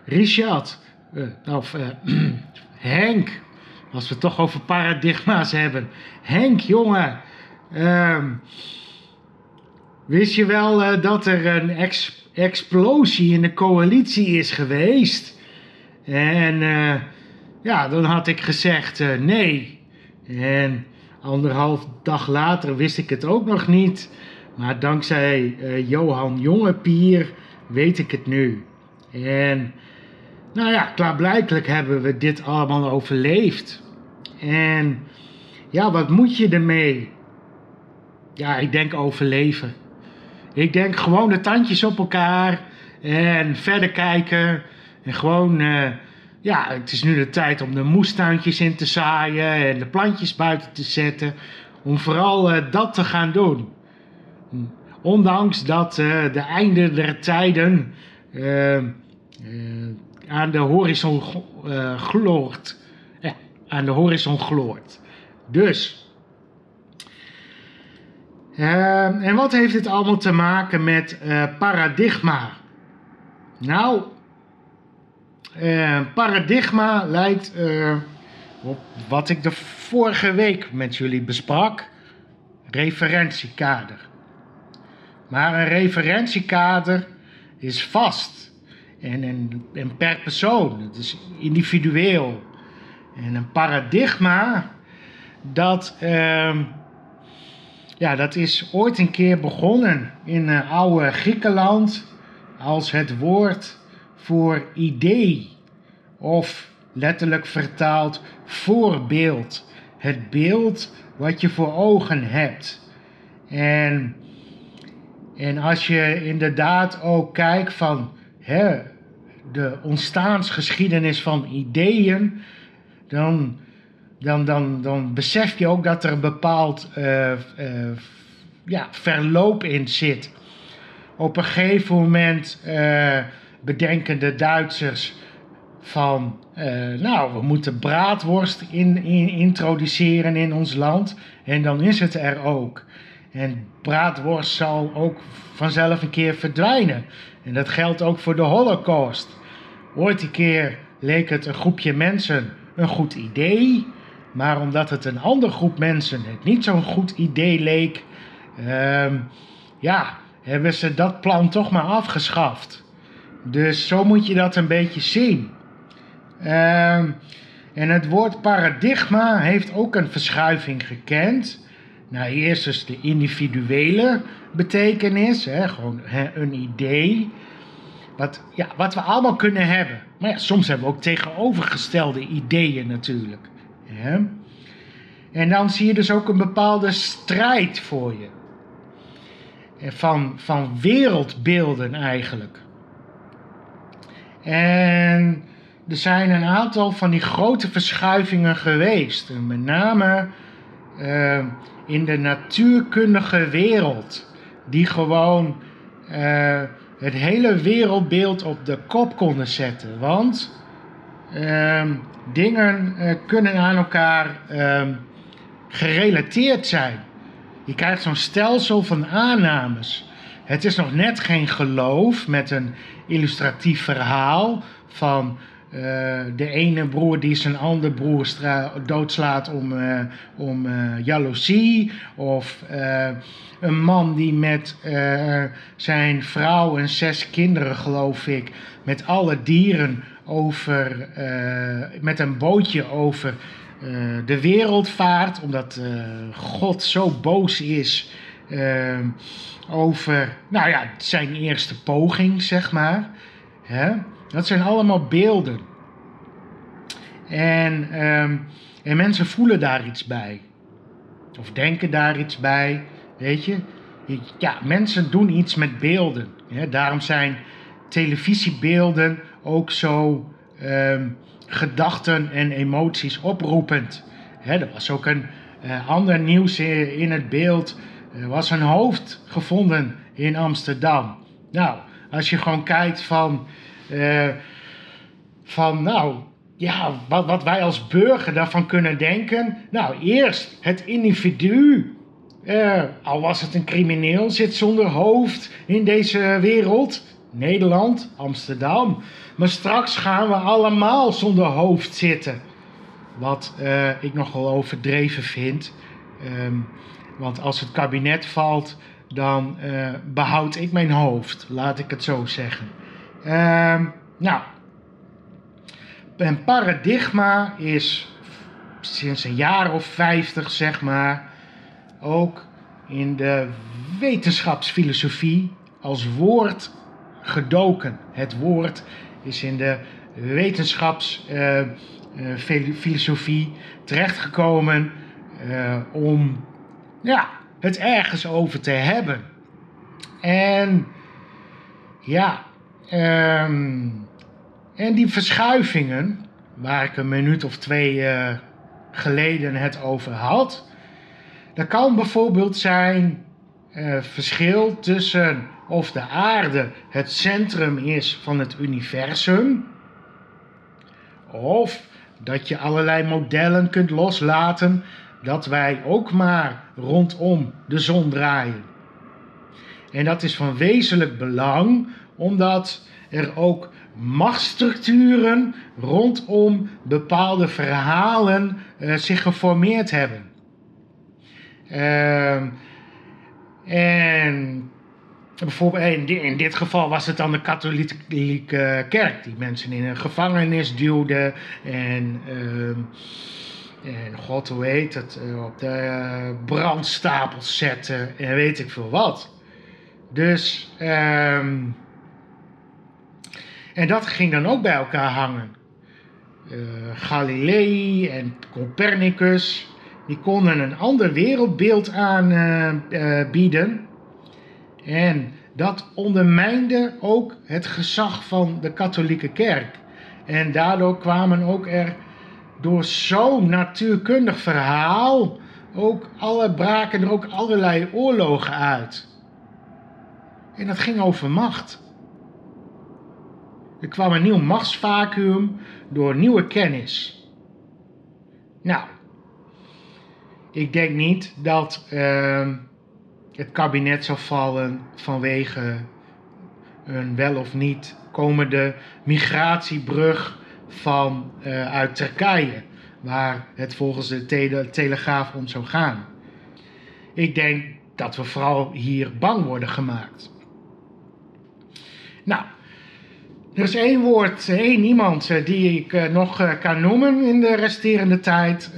Richard, eh, of eh, Henk, als we het toch over paradigma's hebben. Henk, jongen, ehm, wist je wel dat er een ex- explosie in de coalitie is geweest? En ja, dan had ik gezegd nee. En anderhalf dag later wist ik het ook nog niet. Maar dankzij eh, Johan Jongepier weet ik het nu. En nou ja, klaarblijkelijk hebben we dit allemaal overleefd. En ja, wat moet je ermee? Ja, ik denk overleven. Ik denk gewoon de tandjes op elkaar en verder kijken. En gewoon, eh, ja, het is nu de tijd om de moestuintjes in te zaaien en de plantjes buiten te zetten. Om vooral eh, dat te gaan doen. Ondanks dat eh, de einde der tijden eh, eh, aan de horizon gl- gloort. Aan de horizon gloort. Dus. en wat heeft dit allemaal te maken met paradigma? Nou, paradigma lijkt op wat ik de vorige week met jullie besprak. Referentiekader. Maar een referentiekader is vast. En, per persoon. Het is individueel. En een paradigma, dat, ehm, ja, dat is ooit een keer begonnen in eh, oude Griekenland als het woord voor idee. Of letterlijk vertaald voorbeeld. Het beeld wat je voor ogen hebt. En, en als je inderdaad ook kijkt van hè, de ontstaansgeschiedenis van ideeën, dan, dan, dan, dan besef je ook dat er een bepaald eh, eh, ja, verloop in zit. Op een gegeven moment eh, bedenken de Duitsers van, nou, we moeten braadworst in, in, introduceren in ons land. En dan is het er ook. En braadworst zal ook vanzelf een keer verdwijnen. En dat geldt ook voor de Holocaust. Ooit een keer leek het een groepje mensen een goed idee. Maar omdat het een ander groep mensen het niet zo'n goed idee leek, ehm, ja, hebben ze dat plan toch maar afgeschaft. Dus zo moet je dat een beetje zien. Ehm, en het woord paradigma heeft ook een verschuiving gekend. Nou, eerst dus de individuele betekenis, hè, gewoon hè, een idee. Wat, ja, wat we allemaal kunnen hebben. Maar ja, soms hebben we ook tegenovergestelde ideeën natuurlijk. Hè. En dan zie je dus ook een bepaalde strijd voor je. En Van, van wereldbeelden eigenlijk. En er zijn een aantal van die grote verschuivingen geweest. Met name eh, in de natuurkundige wereld. Die gewoon eh, het hele wereldbeeld op de kop konden zetten. Want ehm, dingen eh, kunnen aan elkaar ehm, gerelateerd zijn. Je krijgt zo'n stelsel van aannames. Het is nog net geen geloof met een illustratief verhaal van eh, de ene broer die zijn andere broer doodslaat om, eh, om eh, jaloezie. Of een man die met zijn vrouw en zes kinderen, geloof ik, met alle dieren over, met een bootje over de wereld vaart. Omdat God zo boos is over, nou ja, zijn eerste poging, zeg maar. Hè? Dat zijn allemaal beelden. En, ehm, en mensen voelen daar iets bij. Of denken daar iets bij. Weet je? Ja, mensen doen iets met beelden. Daarom zijn televisiebeelden ook zo ehm, gedachten en emoties oproepend. Hè, er was ook een eh, ander nieuws in het beeld. Er was een hoofd gevonden in Amsterdam. Nou, als je gewoon kijkt van, eh, van nou, ja, wat, wat wij als burger daarvan kunnen denken. Nou, eerst het individu. eh, al was het een crimineel, zit zonder hoofd in deze wereld. Nederland, Amsterdam. Maar straks gaan we allemaal zonder hoofd zitten. Wat eh, ik nogal overdreven vind. Ehm, want als het kabinet valt, dan eh, behoud ik mijn hoofd. Laat ik het zo zeggen. Ehm, nou, een paradigma is sinds een jaar of vijftig, zeg maar, ook in de wetenschapsfilosofie als woord gedoken. Het woord is in de wetenschapsfilosofie terechtgekomen eh, om ja, het ergens over te hebben. En ja, ehm, en die verschuivingen, waar ik een minuut of twee eh, geleden het over had, dat kan bijvoorbeeld zijn eh, verschil tussen of de aarde het centrum is van het universum, of dat je allerlei modellen kunt loslaten dat wij ook maar rondom de zon draaien. En dat is van wezenlijk belang, omdat er ook machtsstructuren rondom bepaalde verhalen uh, zich geformeerd hebben. Uh, en bijvoorbeeld in, in, dit geval was het dan de katholieke kerk die mensen in een gevangenis duwde en, uh, en god hoe heet het, eh, op de brandstapels zette en weet ik veel wat. Dus um, en dat ging dan ook bij elkaar hangen. Uh, Galilei en Copernicus, die konden een ander wereldbeeld aanbieden. Uh, uh, en dat ondermijnde ook het gezag van de katholieke kerk. En daardoor kwamen ook er door zo'n natuurkundig verhaal ook alle braken er ook allerlei oorlogen uit. En dat ging over macht. Er kwam een nieuw machtsvacuum door nieuwe kennis. Nou, ik denk niet dat uh, het kabinet zal vallen vanwege een wel of niet komende migratiebrug van, uh, uit Turkije, waar het volgens de tele Telegraaf om zou gaan. Ik denk dat we vooral hier bang worden gemaakt. Nou, er is één woord, één iemand eh, die ik eh, nog eh, kan noemen in de resterende tijd.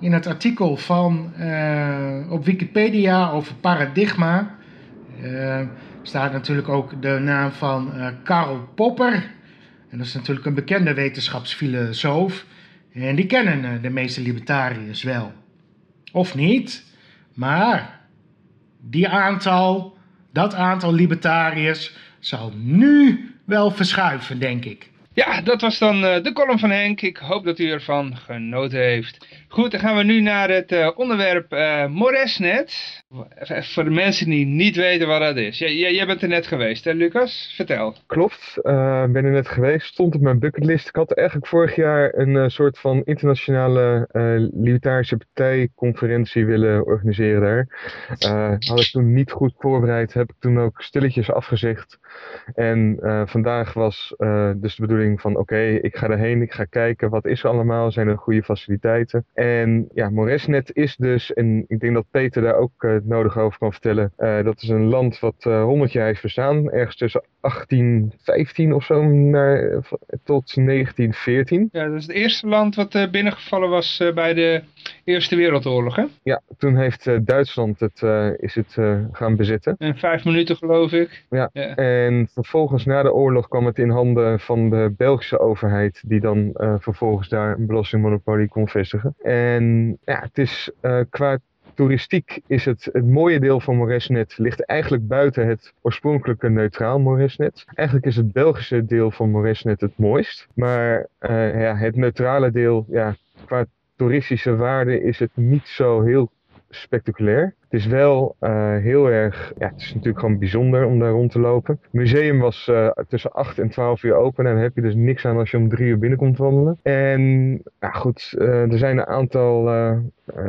in het artikel van, op Wikipedia over paradigma staat natuurlijk ook de naam van Karl Popper. En dat is natuurlijk een bekende wetenschapsfilosoof. En die kennen de meeste libertariërs wel. Of niet, maar die aantal, dat aantal libertariërs zal nu wel verschuiven, denk ik. Ja, dat was dan uh, de column van Henk. Ik hoop dat u ervan genoten heeft. Goed, dan gaan we nu naar het uh, onderwerp uh, Moresnet. Voor de mensen die niet weten wat dat is. Jij, bent er net geweest, hè Lucas? Vertel. Klopt, ik ben er net geweest. Stond op mijn bucketlist. Ik had eigenlijk vorig jaar een soort van internationale libertarische partijconferentie willen organiseren daar. had ik toen niet goed voorbereid. Heb ik toen ook stilletjes afgezegd. En vandaag was dus de bedoeling van oké, ik ga erheen, ik ga kijken wat is er allemaal, zijn er goede faciliteiten. En ja, Moresnet is dus, en ik denk dat Peter daar ook uh, het nodig over kan vertellen, uh, dat is een land wat uh, eh, 100 jaar heeft bestaan, ergens tussen 1815 of zo naar, tot 1914. Ja, dat is het eerste land wat binnengevallen was bij de Eerste Wereldoorlog, hè? Ja, toen heeft Duitsland het, is het gaan bezetten. In vijf minuten geloof ik. Ja. ja, en vervolgens na de oorlog kwam het in handen van de Belgische overheid, die dan vervolgens daar een belastingmonopolie kon vestigen. En ja, het is qua toeristiek is het, het mooie deel van Moresnet ligt eigenlijk buiten het oorspronkelijke neutraal Moresnet. Eigenlijk is het Belgische deel van Moresnet het mooist. Maar uh, ja, het neutrale deel, ja, qua toeristische waarde is het niet zo heel spectaculair. Het is wel uh, heel erg, ja, het is natuurlijk gewoon bijzonder om daar rond te lopen. Het museum was uh, tussen 8 en 12 uur open en dan heb je dus niks aan als je om 3 uur binnenkomt wandelen. En goed, uh, er zijn een aantal,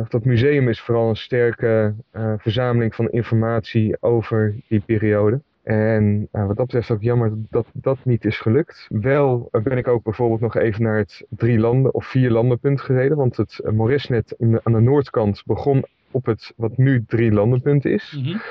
dat museum is vooral een sterke verzameling van informatie over die periode. En wat dat betreft ook jammer dat dat niet is gelukt. Wel ben ik ook bijvoorbeeld nog even naar het drie landen of vier landenpunt gereden. Want het Moresnet aan de noordkant begon op het wat nu drie landenpunt is. Mm -hmm.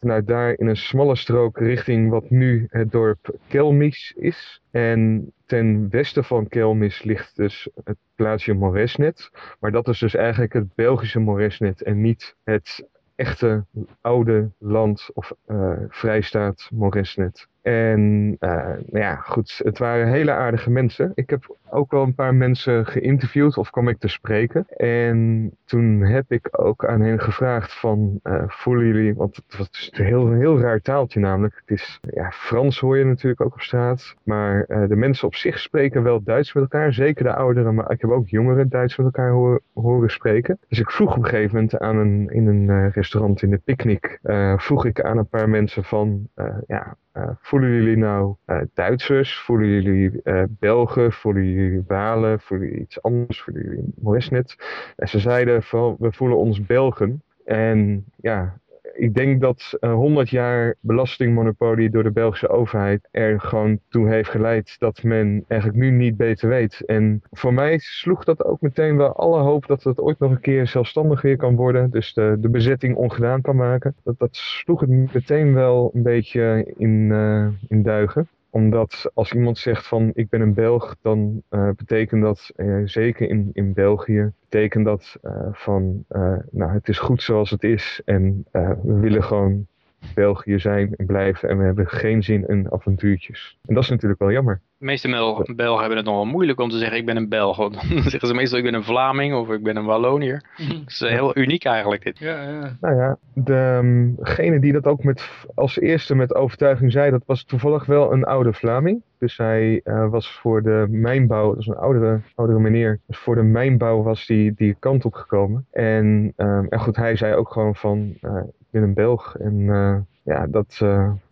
Vanuit daar in een smalle strook richting wat nu het dorp Kelmis is. En ten westen van Kelmis ligt dus het plaatsje Moresnet. Maar dat is dus eigenlijk het Belgische Moresnet en niet het echte oude land of uh, vrijstaat Moresnet. En uh, nou ja, goed, het waren hele aardige mensen. Ik heb ook wel een paar mensen geïnterviewd of kwam ik te spreken. En toen heb ik ook aan hen gevraagd van, uh, voelen jullie, want het was een heel, heel raar taaltje namelijk. Het is, ja, Frans hoor je natuurlijk ook op straat. Maar uh, de mensen op zich spreken wel Duits met elkaar. Zeker de ouderen, maar ik heb ook jongeren Duits met elkaar horen, spreken. Dus ik vroeg op een gegeven moment aan een, in een restaurant in de Picnic, vroeg ik aan een paar mensen van, ja, voelen jullie nou uh, Duitsers? Voelen jullie uh, Belgen? Voelen jullie Walen? Voelen jullie iets anders? Voelen jullie Moresnet? En ze zeiden van, we voelen ons Belgen. En ja, ik denk dat uh, 100 jaar belastingmonopolie door de Belgische overheid er gewoon toe heeft geleid dat men eigenlijk nu niet beter weet. En voor mij sloeg dat ook meteen wel alle hoop dat het ooit nog een keer zelfstandig weer kan worden. Dus de, de bezetting ongedaan kan maken. Dat, dat sloeg het meteen wel een beetje in, uh, in duigen omdat als iemand zegt van ik ben een Belg, dan uh, betekent dat uh, zeker in, in België, betekent dat uh, van nou het is goed zoals het is en we willen gewoon België zijn en blijven en we hebben geen zin in avontuurtjes. En dat is natuurlijk wel jammer. De meeste Belgen hebben het nog wel moeilijk om te zeggen ik ben een Belg. Dan zeggen ze meestal ik ben een Vlaming of ik ben een Wallonier. Dat is heel uniek eigenlijk dit. Ja, ja. Nou ja, degene die dat ook met, als eerste met overtuiging zei, dat was toevallig wel een oude Vlaming. Dus hij uh, was voor de mijnbouw, dat is een oudere, oudere meneer, dus voor de mijnbouw was die, die kant op gekomen. En, um, en goed, hij zei ook gewoon van, uh, ik ben een Belg. En uh, ja, dat,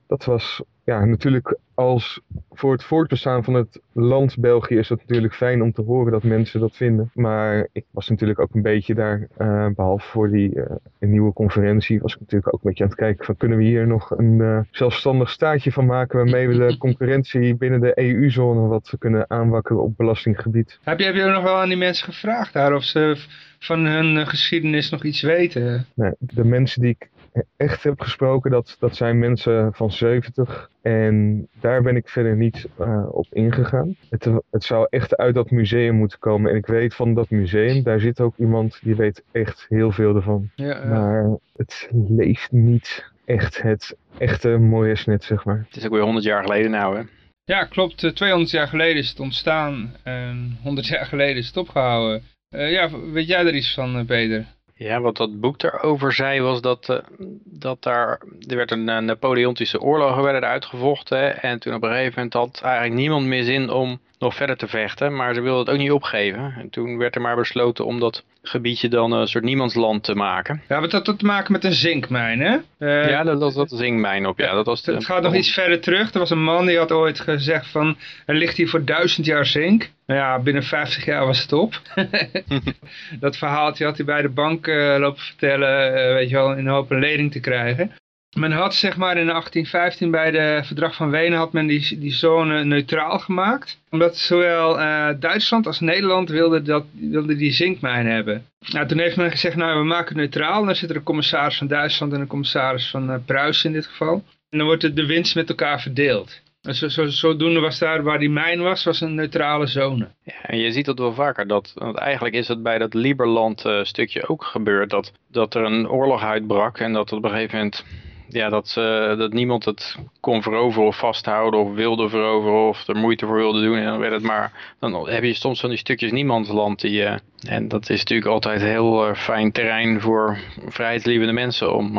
dat was ja, natuurlijk als voor het voortbestaan van het land België is het natuurlijk fijn om te horen dat mensen dat vinden. Maar ik was natuurlijk ook een beetje daar, uh, behalve voor die uh, nieuwe conferentie, was ik natuurlijk ook een beetje aan het kijken van kunnen we hier nog een uh, zelfstandig staatje van maken waarmee we de concurrentie binnen de EU-zone wat kunnen aanwakkeren op belastinggebied. Heb je, heb je ook nog wel aan die mensen gevraagd daar of ze van hun geschiedenis nog iets weten? Nee, de mensen die ik echt heb gesproken, dat, dat zijn mensen van 70. En daar ben ik verder niet uh, op ingegaan. Het, het zou echt uit dat museum moeten komen. En ik weet van dat museum, daar zit ook iemand die weet echt heel veel ervan. Ja, ja. Maar het leeft niet echt het echte Moresnet, zeg maar. Het is ook weer 100 jaar geleden nou, hè? Ja, klopt. 200 jaar geleden is het ontstaan. En 100 jaar geleden is het opgehouden. Uh, ja, weet jij er iets van, Peter? Ja, wat dat boek erover zei was dat, uh, dat daar, er werd een Napoleontische oorlog werden uitgevochten en toen op een gegeven moment had eigenlijk niemand meer zin om nog verder te vechten, maar ze wilden het ook niet opgeven. En toen werd er maar besloten om dat gebiedje dan een soort niemandsland te maken. Ja, had dat te maken met een zinkmijn, hè? Uh, ja, dat was dat zinkmijn op, ja. Dat was de, het gaat nog iets verder terug. Er was een man die had ooit gezegd van, er ligt hier voor duizend jaar zink. Nou ja, binnen 50 jaar was het op. dat verhaaltje had hij bij de bank uh, lopen vertellen, uh, weet je wel, in de hoop een lening te krijgen. Men had zeg maar in 1815 bij de verdrag van Wenen had men die, die zone neutraal gemaakt. Omdat zowel uh, Duitsland als Nederland wilden, dat, die zinkmijn hebben. Nou, toen heeft men gezegd, nou we maken het neutraal. Dan zit er een commissaris van Duitsland en een commissaris van uh, Pruisen in dit geval. En dan wordt de, de winst met elkaar verdeeld. En zo, zo, zodoende was daar waar die mijn was, was een neutrale zone. Ja, en je ziet dat wel vaker. Dat, want eigenlijk is het bij dat Liberland uh, stukje ook gebeurd. Dat, dat er een oorlog uitbrak en dat op een gegeven moment ja, dat, uh, dat niemand het kon veroveren of vasthouden of wilde veroveren of er moeite voor wilde doen. En dan werd het maar, dan heb je soms van die stukjes niemandsland. Die, uh, en dat is natuurlijk altijd heel uh, fijn terrein voor vrijheidslievende mensen om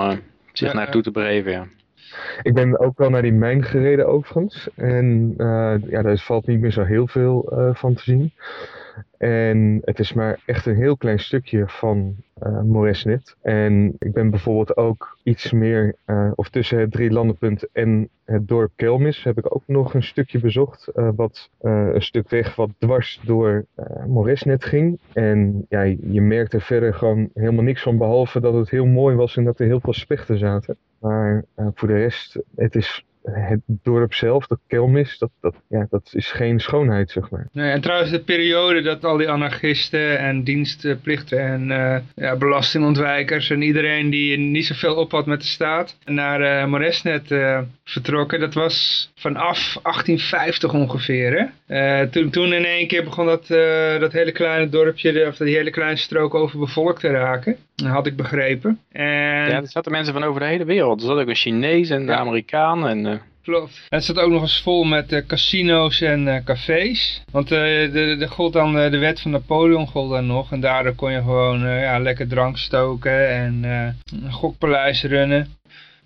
zich ja, naartoe te begeven. Ja. Ik ben ook wel naar die mijn gereden overigens. En ja, daar valt niet meer zo heel veel van te zien. En het is maar echt een heel klein stukje van uh, Moresnet. En ik ben bijvoorbeeld ook iets meer, uh, of tussen het drie landenpunt en het dorp Kelmis heb ik ook nog een stukje bezocht. Uh, wat een stuk weg wat dwars door Moresnet ging. En ja, je merkte verder gewoon helemaal niks van behalve dat het heel mooi was en dat er heel veel spechten zaten. Maar voor de rest, het is het dorp zelf, dat Kelmis, dat, dat, ja, dat is geen schoonheid, zeg maar. Nee, en trouwens de periode dat al die anarchisten en dienstplichten en uh, ja, belastingontwijkers en iedereen die niet zoveel op had met de staat naar uh, Moresnet uh, vertrokken, dat was vanaf 1850 ongeveer. Hè? toen, toen in één keer begon dat, dat hele kleine dorpje, of die hele kleine strook overbevolkt te raken. Had ik begrepen. En... Ja, er zaten mensen van over de hele wereld. Er zat ook een Chinees en een ja. Amerikaan en... klopt. En het zat ook nog eens vol met eh, casino's en eh, cafés. Want eh, de, de, gold dan, de wet van Napoleon gold dan nog. En daardoor kon je gewoon ja, lekker drank stoken en een gokpaleis runnen.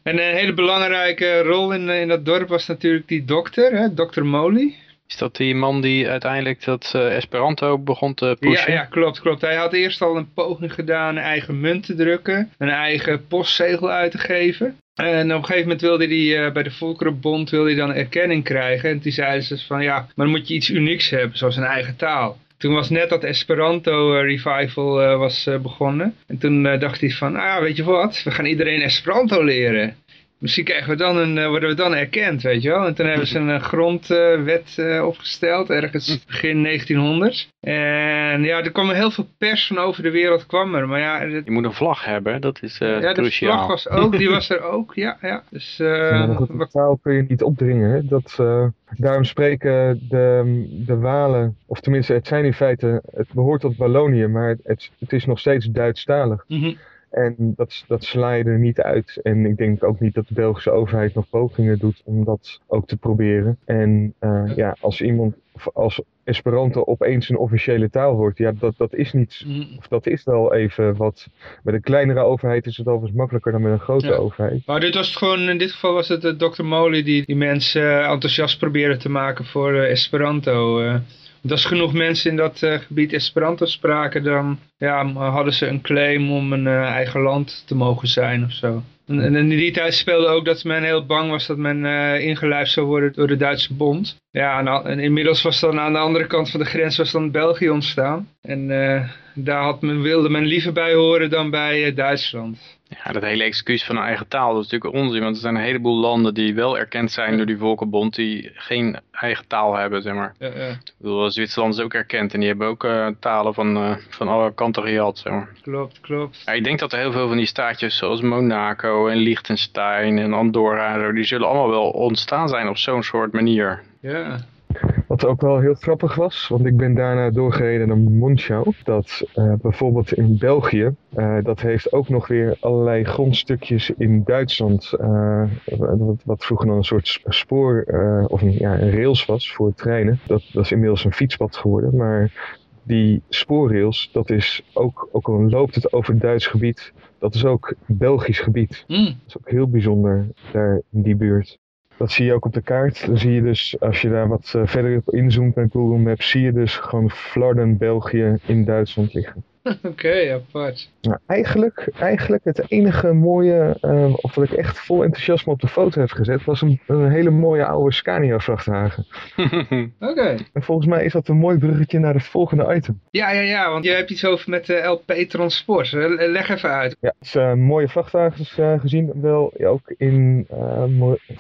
En een hele belangrijke rol in, in dat dorp was natuurlijk die dokter, hè, dokter Molly. Is dat die man die uiteindelijk dat Esperanto begon te pushen? Ja, ja, klopt, klopt. Hij had eerst al een poging gedaan een eigen munt te drukken, een eigen postzegel uit te geven. En op een gegeven moment wilde hij eh, bij de Volkerenbond wilde dan erkenning krijgen. En toen zeiden ze van ja, maar dan moet je iets unieks hebben, zoals een eigen taal. Toen was net dat Esperanto eh, revival eh, was begonnen. En toen dacht hij van, ah weet je wat, we gaan iedereen Esperanto leren. Misschien krijgen we dan een, eh, worden we dan erkend, weet je wel. En toen hebben ze een eh, grondwet eh, opgesteld, ergens begin 1900. En ja, er kwam heel veel pers van over de wereld kwam er. Maar ja, het- Je moet een vlag hebben, dat is eh ja, de cruciaal. vlag was ook, die was er ook, ja, ja. Dus, eh, de taal kun je niet opdringen. Hè? Dat, eh, daarom spreken de, de Walen, of tenminste het zijn in feite, het behoort tot Wallonië, maar het, het, het is nog steeds Duitsstalig. mhm. En dat, dat sla je er niet uit. En ik denk ook niet dat de Belgische overheid nog pogingen doet om dat ook te proberen. En eh, ja, als iemand, als Esperanto opeens een officiële taal wordt, ja, dat, dat is niet, Mhm. of dat is wel even wat. Met een kleinere overheid is het overigens makkelijker dan met een grote Ja. overheid. Maar dit was het gewoon, in dit geval was het uh, Dr. Molly die die mensen eh, enthousiast probeerde te maken voor eh, Esperanto. Want als genoeg mensen in dat eh, gebied Esperanto spraken, dan ja, hadden ze een claim om een eh, eigen land te mogen zijn of zo. En, in die tijd speelde ook dat men heel bang was dat men eh ingelijfd zou worden door de Duitse bond. Ja, en, inmiddels was dan aan de andere kant van de grens was dan België ontstaan. En daar had men, wilde men liever bij horen dan bij Duitsland. Ja, dat hele excuus van een eigen taal, dat is natuurlijk onzin. Want er zijn een heleboel landen die wel erkend zijn door die Volkenbond, die geen eigen taal hebben, zeg maar. Ja, ja. Ik bedoel, Zwitserland is ook erkend en die hebben ook eh, talen van, eh, van alle kanten gehad, zeg maar. Klopt, klopt. Ja, ik denk dat er heel veel van die staatjes zoals Monaco en Liechtenstein en Andorra, die zullen allemaal wel ontstaan zijn op zo'n soort manier. Ja. Wat ook wel heel grappig was, want ik ben daarna doorgereden naar Monschau. Dat eh, bijvoorbeeld in België, eh, dat heeft ook nog weer allerlei grondstukjes in Duitsland. eh, wat, wat vroeger dan een soort sp- spoor of een, ja, een rails was voor treinen. Dat, dat is inmiddels een fietspad geworden. Maar die spoorrails, dat is ook, ook al loopt het over Duits gebied, dat is ook Belgisch gebied. Hm. Dat is ook heel bijzonder daar in die buurt. Dat zie je ook op de kaart. Dan zie je dus, als je daar wat eh, verder op inzoomt met Google Maps, zie je dus gewoon Flarden, België in Duitsland liggen. Oké, apart. Nou, eigenlijk, eigenlijk het enige mooie, eh, of wat ik echt vol enthousiasme op de foto heb gezet, was een, een hele mooie oude Scania vrachtwagen. Oké. En volgens mij is dat een mooi bruggetje naar het volgende item. Ja, ja, ja, want je hebt iets over met de LP Transport. Eh, Leg even uit. Ja, het is, eh, mooie vrachtwagens eh, gezien, wel ja, ook in, eh,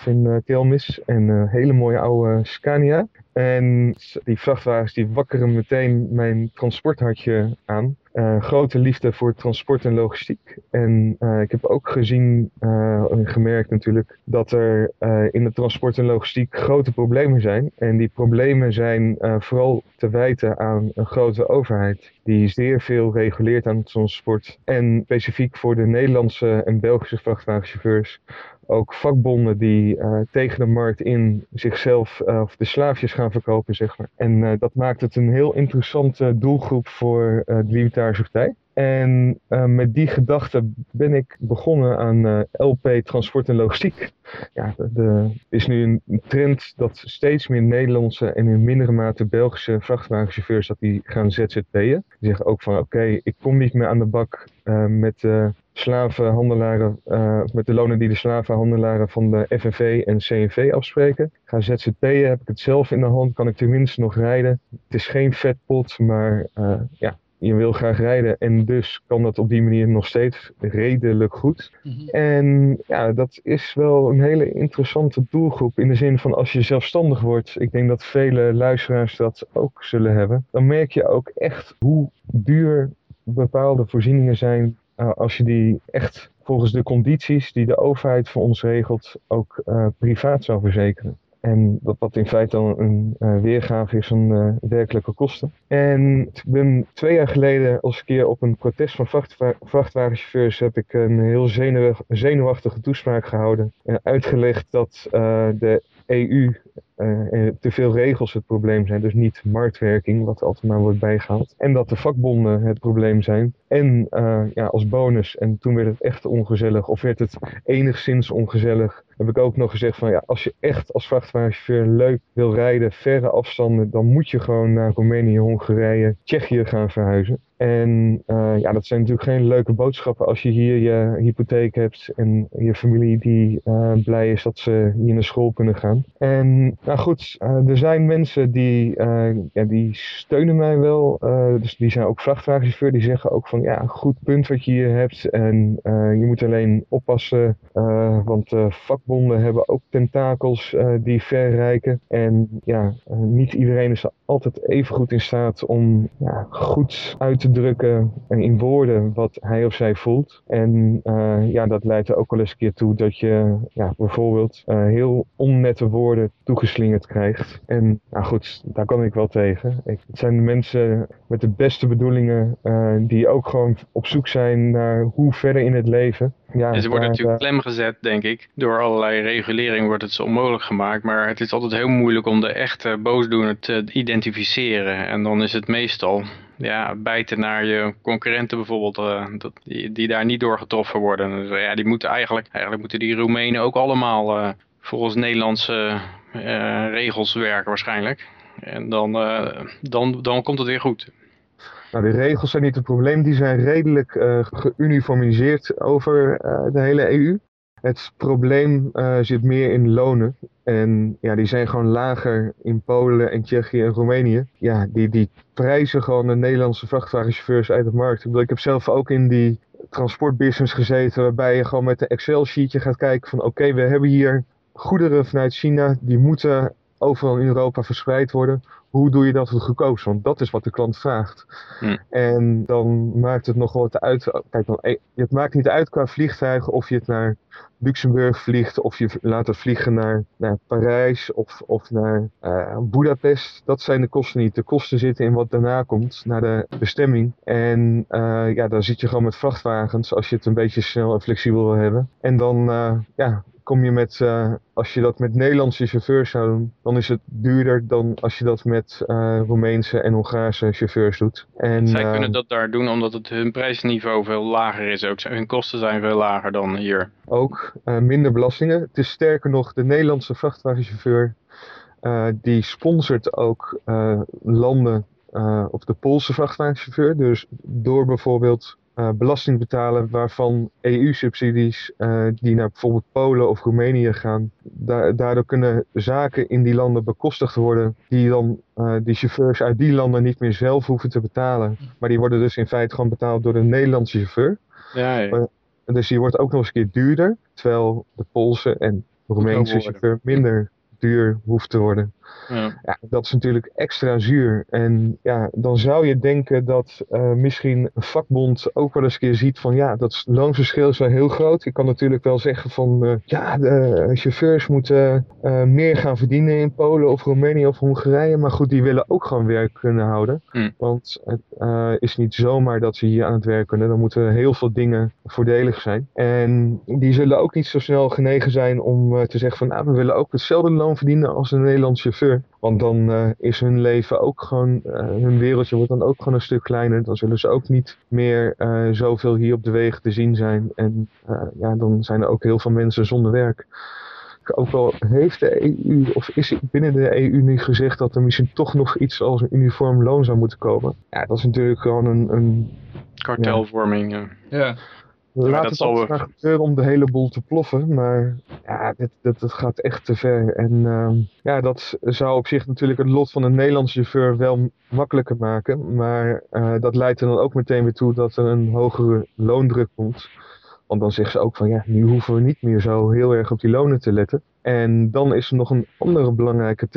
in eh, Kelmis en eh, hele mooie oude Scania. En die vrachtwagens die wakkeren meteen mijn transporthartje aan. Eh, grote liefde voor transport en logistiek. En eh, ik heb ook gezien eh, en gemerkt natuurlijk dat er in de transport en logistiek grote problemen zijn. En die problemen zijn vooral te wijten aan een grote overheid die zeer veel reguleert aan het transport. En specifiek voor de Nederlandse en Belgische vrachtwagenchauffeurs ook vakbonden die eh, tegen de markt in zichzelf eh, of de slaafjes gaan verkopen, zeg maar. En eh, dat maakt het een heel interessante doelgroep voor de Libertarische Partij. En eh, met die gedachte ben ik begonnen aan eh, LP Transport en Logistiek. Ja, de- is nu een trend dat steeds meer Nederlandse en in mindere mate Belgische vrachtwagenchauffeurs dat die gaan ZZP'en. Die zeggen ook van oké, ik kom niet meer aan de bak eh, met de slavenhandelaren, met de lonen die de slavenhandelaren van de FNV en CNV afspreken. Ga ZZP'en, heb ik het zelf in de hand, kan ik tenminste nog rijden. Het is geen vetpot, maar ja, je wil graag rijden en dus kan dat op die manier nog steeds redelijk goed. En ja, dat is wel een hele interessante doelgroep in de zin van als je zelfstandig wordt, ik denk dat vele luisteraars dat ook zullen hebben, dan merk je ook echt hoe duur bepaalde voorzieningen zijn eh, als je die echt volgens de condities die de overheid voor ons regelt ook eh, privaat zou verzekeren. En dat wat in feite dan een uh, weergave is van uh, werkelijke kosten. En ik ben twee jaar geleden als een keer op een protest van vrachtwa vrachtwagenchauffeurs heb ik een heel zenuwachtige toespraak gehouden. En uitgelegd dat uh, de EU uh, te veel regels het probleem zijn. Dus niet marktwerking, wat altijd maar wordt bijgehaald. En dat de vakbonden het probleem zijn. En uh, ja, als bonus, en toen werd het echt ongezellig, of werd het enigszins ongezellig, heb ik ook nog gezegd van ja, als je echt als vrachtwagenchauffeur leuk wil rijden, verre afstanden, dan moet je gewoon naar Roemenië, Hongarije, Tsjechië gaan verhuizen. En ja, dat zijn natuurlijk geen leuke boodschappen als je hier je hypotheek hebt en je familie die blij is dat ze hier naar school kunnen gaan. En nou goed, uh, er zijn mensen die, ja, die steunen mij wel. dus die zijn ook vrachtwagenchauffeur. Die zeggen ook van ja, goed punt wat je hier hebt. En je moet alleen oppassen, want vakbonden hebben ook tentakels die verrijken. En ja, niet iedereen is altijd even goed in staat om ja, goed uit te drukken in woorden wat hij of zij voelt. En ja, dat leidt er ook wel eens een keer toe dat je ja, bijvoorbeeld heel onnette woorden toegeslingerd krijgt. En nou goed, daar kan ik wel tegen. Ik, het zijn de mensen met de beste bedoelingen uh, die ook gewoon op zoek zijn naar hoe verder in het leven. Ja, en ze worden natuurlijk klem gezet, denk ik. Door allerlei regulering wordt het zo onmogelijk gemaakt. Maar het is altijd heel moeilijk om de echte boosdoener te identificeren. En dan is het meestal ja, bijten naar je concurrenten bijvoorbeeld, uh, dat, die, die daar niet door getroffen worden. Dus, ja, die moeten eigenlijk, eigenlijk moeten die Roemenen ook allemaal uh, volgens Nederlandse uh, regels werken waarschijnlijk. En dan, dan, dan komt het weer goed. Nou, de regels zijn niet het probleem, die zijn redelijk geuniformiseerd over de hele EU. Het probleem zit meer in lonen. En ja, die zijn gewoon lager in Polen en Tsjechië en Roemenië. Ja, die, die prijzen gewoon de Nederlandse vrachtwagenchauffeurs uit de markt. Ik, ik heb zelf ook in die transportbusiness gezeten, waarbij je gewoon met een Excel-sheetje gaat kijken van oké, we hebben hier goederen vanuit China, die moeten overal in Europa verspreid worden. Hoe doe je dat het goedkoopst? Want dat is wat de klant vraagt. Hm. En dan maakt het nog wat uit. Kijk, dan, eh, het maakt niet uit qua vliegtuigen of je het naar Luxemburg vliegt of je laat het vliegen naar, naar Parijs of, of naar uh, Budapest. Dat zijn de kosten niet. De kosten zitten in wat daarna komt, naar de bestemming. En uh, ja, dan zit je gewoon met vrachtwagens als je het een beetje snel en flexibel wil hebben. En dan uh, ja, kom je met, uh, als je dat met Nederlandse chauffeurs zou doen, dan is het duurder dan als je dat met uh, Roemeense en Hongaarse chauffeurs doet. En, Zij uh, kunnen dat daar doen omdat het hun prijsniveau veel lager is ook. Hun kosten zijn veel lager dan hier. Ook minder belastingen. Het is sterker nog, de Nederlandse vrachtwagenchauffeur die sponsort ook landen of de Poolse vrachtwagenchauffeur. Dus door bijvoorbeeld belasting betalen waarvan EU-subsidies uh, die naar bijvoorbeeld Polen of Roemenië gaan, da daardoor kunnen zaken in die landen bekostigd worden die dan uh, die chauffeurs uit die landen niet meer zelf hoeven te betalen. Maar die worden dus in feite gewoon betaald door de Nederlandse chauffeur. Ja, ja. dus die wordt ook nog eens een keer duurder, terwijl de Poolse en Roemeense chauffeur minder duur hoeft te worden. Ja. ja. dat is natuurlijk extra zuur. En ja, dan zou je denken dat uh, misschien een vakbond ook wel eens een keer ziet van ja, dat loonverschil is wel heel groot. Ik kan natuurlijk wel zeggen van uh, ja, de chauffeurs moeten uh, meer gaan verdienen in Polen of Roemenië of Hongarije. Maar goed, die willen ook gewoon werk kunnen houden. Hm. Want het is niet zomaar dat ze hier aan het werk kunnen. Dan moeten heel veel dingen voordelig zijn. En die zullen ook niet zo snel genegen zijn om te zeggen van nou, we willen ook hetzelfde loon verdienen als een Nederlandse chauffeur. Want dan uh, is hun leven ook gewoon, uh, hun wereldje wordt dan ook gewoon een stuk kleiner. Dan zullen ze ook niet meer uh, zoveel hier op de wegen te zien zijn. En ja, dan zijn er ook heel veel mensen zonder werk. Ook wel heeft de EU, of is binnen de EU nu gezegd dat er misschien toch nog iets als een uniform loon zou moeten komen. Ja, dat is natuurlijk gewoon een... een Kartelvorming, ja. ja. Laat het al graag gebeuren om de hele boel te ploffen, maar ja, dit, dit, dit gaat echt te ver. En uh, ja, dat zou op zich natuurlijk het lot van een Nederlandse chauffeur wel makkelijker maken, maar uh, dat leidt er dan ook meteen weer toe dat er een hogere loondruk komt. Want dan zeggen ze ook van ja, nu hoeven we niet meer zo heel erg op die lonen te letten. En dan is er nog een andere belangrijke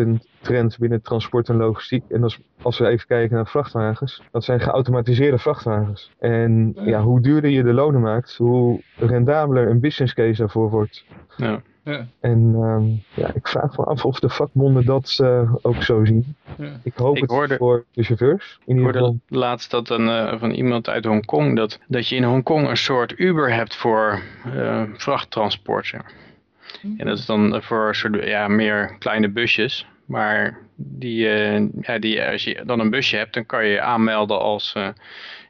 trend binnen transport en logistiek. En dat is, als we even kijken naar vrachtwagens, dat zijn geautomatiseerde vrachtwagens. En ja, hoe duurder je de lonen maakt, hoe rendabeler een business case daarvoor wordt. Ja. Ja. En ehm, ja, ik vraag me af of de vakbonden dat eh, ook zo zien. Ja. Ik hoop Ik het hoorde- voor de chauffeurs. In Ik geval. hoorde laatst dat een, eh, van iemand uit Hongkong dat, dat je in Hongkong een soort Uber hebt voor eh, vrachttransport. En dat is dan voor soort, ja, meer kleine busjes. Maar die, eh, ja, die, als je dan een busje hebt, dan kan je je aanmelden als eh,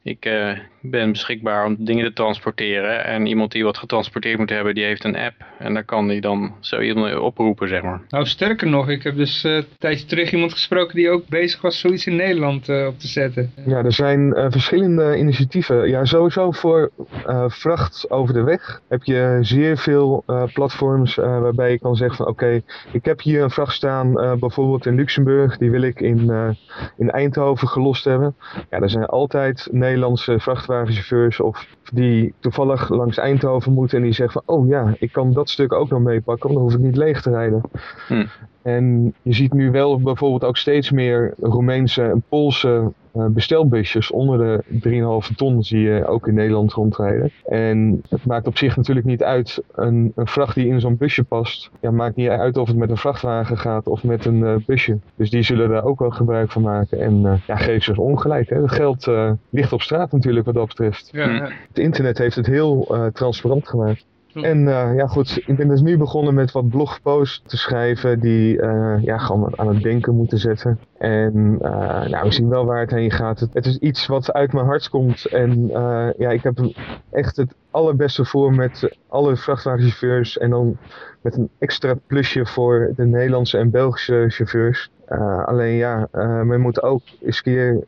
ik eh, ben beschikbaar om dingen te transporteren. En iemand die wat getransporteerd moet hebben, die heeft een app. En dan kan die dan zo iemand oproepen, zeg maar. Nou, sterker nog, ik heb dus eh, een tijdje terug iemand gesproken die ook bezig was zoiets in Nederland eh, op te zetten. Ja, er zijn eh, verschillende initiatieven. Ja, sowieso voor eh, vracht over de weg heb je zeer veel eh, platforms eh, waarbij je kan zeggen van oké, ik heb hier een vracht staan, eh, bijvoorbeeld in Luxemburg, die wil ik in, eh, in Eindhoven gelost hebben. Ja, er zijn altijd Nederlandse vrachtwagenchauffeurs of die toevallig langs Eindhoven moeten en die zeggen van oh ja, ik kan dat stuk ook nog meepakken, want dan hoef ik niet leeg te rijden. Hm. En je ziet nu wel bijvoorbeeld ook steeds meer Roemeense en Poolse eh, bestelbusjes onder de 3,5 ton zie je ook in Nederland rondrijden. En het maakt op zich natuurlijk niet uit, een, een vracht die in zo'n busje past, ja, maakt niet uit of het met een vrachtwagen gaat of met een eh, busje. Dus die zullen daar ook wel gebruik van maken. En eh, ja, geef ze ongelijk. Hè. Het geld ligt op straat natuurlijk wat dat betreft. Ja, ja. Het internet heeft het heel transparant gemaakt. Hm. En eh, ja goed, ik ben dus nu begonnen met wat blogposts te schrijven die eh, ja, gewoon aan het denken moeten zetten. En eh, nou, we zien wel waar het heen gaat. Het, is iets wat uit mijn hart komt. En ja, ik heb echt het allerbeste voor met alle vrachtwagenchauffeurs. En dan met een extra plusje voor de Nederlandse en Belgische chauffeurs. Alleen ja, men moet ook eens keer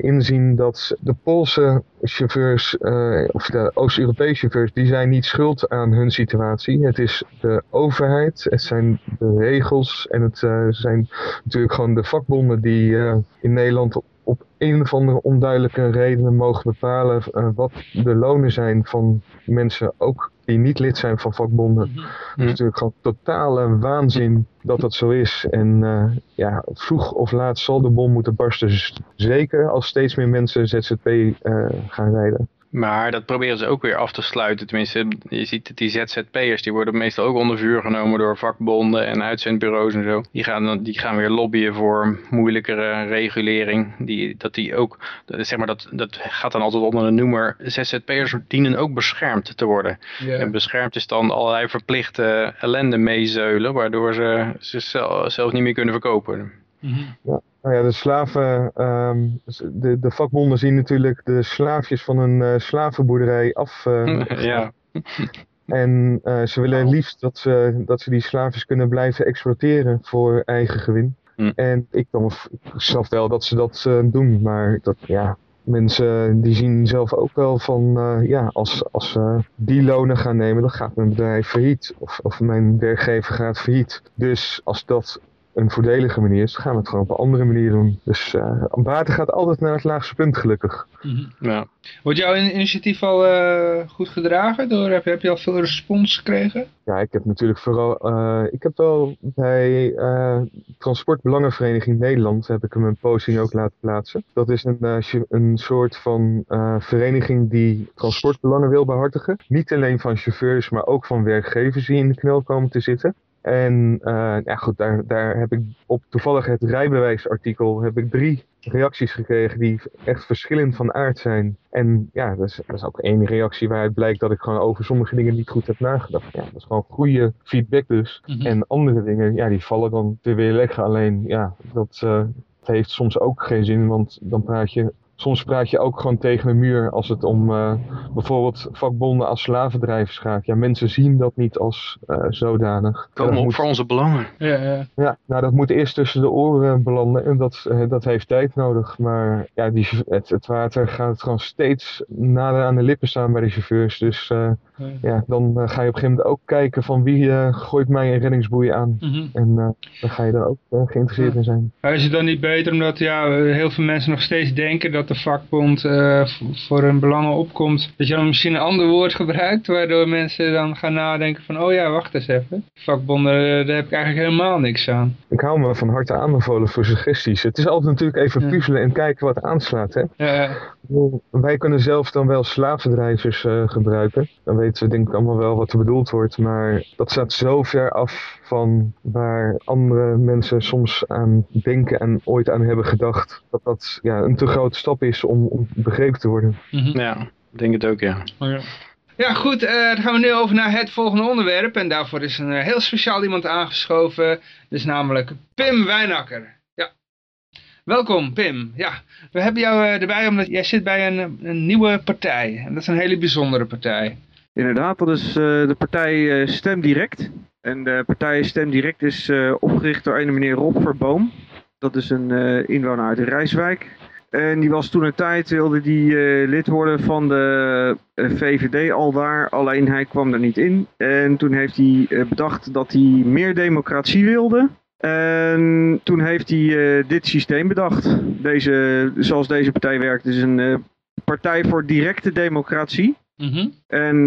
inzien dat de Poolse chauffeurs, eh, of de Oost-Europese chauffeurs, die zijn niet schuld aan hun situatie. Het is de overheid, het zijn de regels en het eh, zijn natuurlijk gewoon de vakbonden die eh, in Nederland op een of andere onduidelijke redenen mogen bepalen wat de lonen zijn van mensen ook die niet lid zijn van vakbonden. Mhm. Het is natuurlijk gewoon totale waanzin dat dat zo is. En eh, ja, vroeg of laat zal de bom moeten barsten. Dus zeker als steeds meer mensen ZZP eh, gaan rijden. Maar dat proberen ze ook weer af te sluiten. Tenminste, je ziet dat die ZZP'ers, die worden meestal ook onder vuur genomen door vakbonden en uitzendbureaus en zo. Die gaan, dan- die gaan weer lobbyen voor moeilijkere regulering. Die, dat die ook, dat- zeg maar, dat, dat gaat dan altijd onder de noemer. ZZP'ers dienen ook beschermd te worden. Ja. En beschermd is dan allerlei verplichte ellende meezeulen, waardoor ze zichzelf zelf niet meer kunnen verkopen. Mhm. Nou ja, de slaven, ehm, de, de vakbonden zien natuurlijk de slaafjes van een eh, slavenboerderij af. eh, ja. En eh, ze willen liefst dat ze, dat ze die slaafjes kunnen blijven exploiteren voor eigen gewin. Hm. En ik, kan, ik snap wel dat ze dat doen, maar dat, ja, mensen die zien zelf ook wel van, ja, als, als ze die lonen gaan nemen, dan gaat mijn bedrijf failliet. Of, of mijn werkgever gaat failliet. Dus als dat een voordelige manier is, dan gaan we het gewoon op een andere manier doen. Dus eh water gaat altijd naar het laagste punt, gelukkig. Mhm. ja. Wordt jouw in- initiatief al eh, goed gedragen? Door, heb, heb je al veel respons gekregen? Ja, ik heb natuurlijk vooral. eh, ik heb wel bij eh Transportbelangenvereniging Nederland heb ik hem een posting ook laten plaatsen. Dat is een, eh, een soort van eh, vereniging die transportbelangen wil behartigen. Niet alleen van chauffeurs, maar ook van werkgevers die in de knel komen te zitten. En eh, ja, goed, daar, daar heb ik op toevallig het rijbewijsartikel heb ik drie reacties gekregen die echt verschillend van aard zijn. En ja, dat is, dat is ook één reactie waaruit blijkt dat ik gewoon over sommige dingen niet goed heb nagedacht. Ja, dat is gewoon goede feedback dus. Mhm. En andere dingen, ja, die vallen dan te weerleggen. Alleen, ja, dat, eh, dat heeft soms ook geen zin, want dan praat je... Soms praat je ook gewoon tegen een muur als het om eh, bijvoorbeeld vakbonden als slavendrijvers gaat. Ja, mensen zien dat niet als eh, zodanig. Komen op moet- voor onze belangen. Ja, ja. ja, nou dat moet eerst tussen de oren belanden en dat, eh, dat heeft tijd nodig. Maar ja, die, het, het water gaat gewoon steeds nader aan de lippen staan bij de chauffeurs. Dus eh, Ja. ja, dan ga je op een gegeven moment ook kijken van wie eh, gooit mij een reddingsboei aan. Mhm. En eh, dan ga je daar ook eh, geïnteresseerd Ja. in zijn. Maar is het dan niet beter omdat ja, heel veel mensen nog steeds denken dat de vakbond eh, v- voor hun belangen opkomt, dat je dan misschien een ander woord gebruikt, waardoor mensen dan gaan nadenken van, oh ja, wacht eens even. Vakbonden, eh, daar heb ik eigenlijk helemaal niks aan. Ik hou me van harte aanbevolen voor suggesties. Het is altijd natuurlijk even Ja. puzzelen en kijken wat aanslaat. Hè? Ja, Wij kunnen zelf dan wel slavendrijvers uh, gebruiken. Dan weten we denk ik allemaal wel wat er bedoeld wordt. Maar dat staat zo ver af van waar andere mensen soms aan denken en ooit aan hebben gedacht. Dat dat ja, een te grote stap is om, om begrepen te worden. Mhm. Ja, ik denk het ook, ja. Oh, ja. Ja goed, uh, dan gaan we nu over naar het volgende onderwerp. En daarvoor is een heel speciaal iemand aangeschoven. Dus namelijk Pim Wijnakker. Welkom Pim. Ja, we hebben jou eh, erbij omdat jij zit bij een, een nieuwe partij. En dat is een hele bijzondere partij. Inderdaad, dat is uh, de partij uh, Stem Direct. En de partij Stem Direct is uh, opgericht door een meneer Rob Verboom. Dat is een inwoner uit Rijswijk. En die was toen een tijd, wilde die lid worden van de VVD al daar. Alleen hij kwam er niet in. En toen heeft hij bedacht dat hij meer democratie wilde. En toen heeft hij dit systeem bedacht. Deze, zoals deze partij werkt. Is een partij voor directe democratie. Mm -hmm. En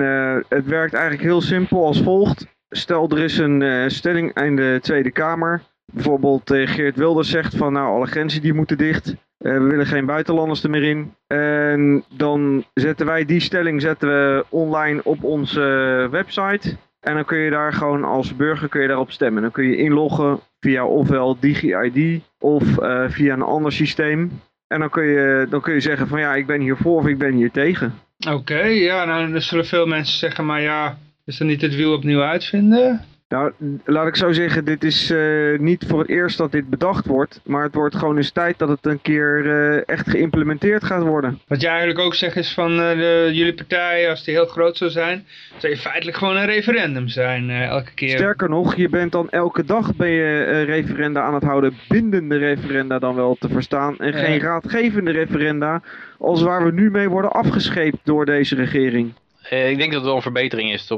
het werkt eigenlijk heel simpel als volgt. Stel er is een stelling in de Tweede Kamer. Bijvoorbeeld Geert Wilders zegt van nou alle grenzen die moeten dicht. we willen geen buitenlanders er meer in. En dan zetten wij die stelling zetten we online op onze website. En dan kun je daar gewoon als burger kun je daarop stemmen. Dan kun je inloggen via ofwel DigiID of via een ander systeem. En dan kun, je, dan kun je zeggen van ja, ik ben hier voor of ik ben hier tegen. Oké, ja, nou dan zullen veel mensen zeggen, maar ja, is dan niet het wiel opnieuw uitvinden? Nou, laat ik zo zeggen, dit is uh, niet voor het eerst dat dit bedacht wordt. Maar het wordt gewoon eens tijd dat het een keer uh, echt geïmplementeerd gaat worden. Wat jij eigenlijk ook zegt is van uh, de, jullie partij, als die heel groot zou zijn, zou je feitelijk gewoon een referendum zijn elke keer. Sterker nog, je bent dan elke dag ben je referenda aan het houden, bindende referenda dan wel te verstaan. En geen raadgevende referenda, als waar we nu mee worden afgescheept door deze regering. Eh, ik denk dat het wel een verbetering is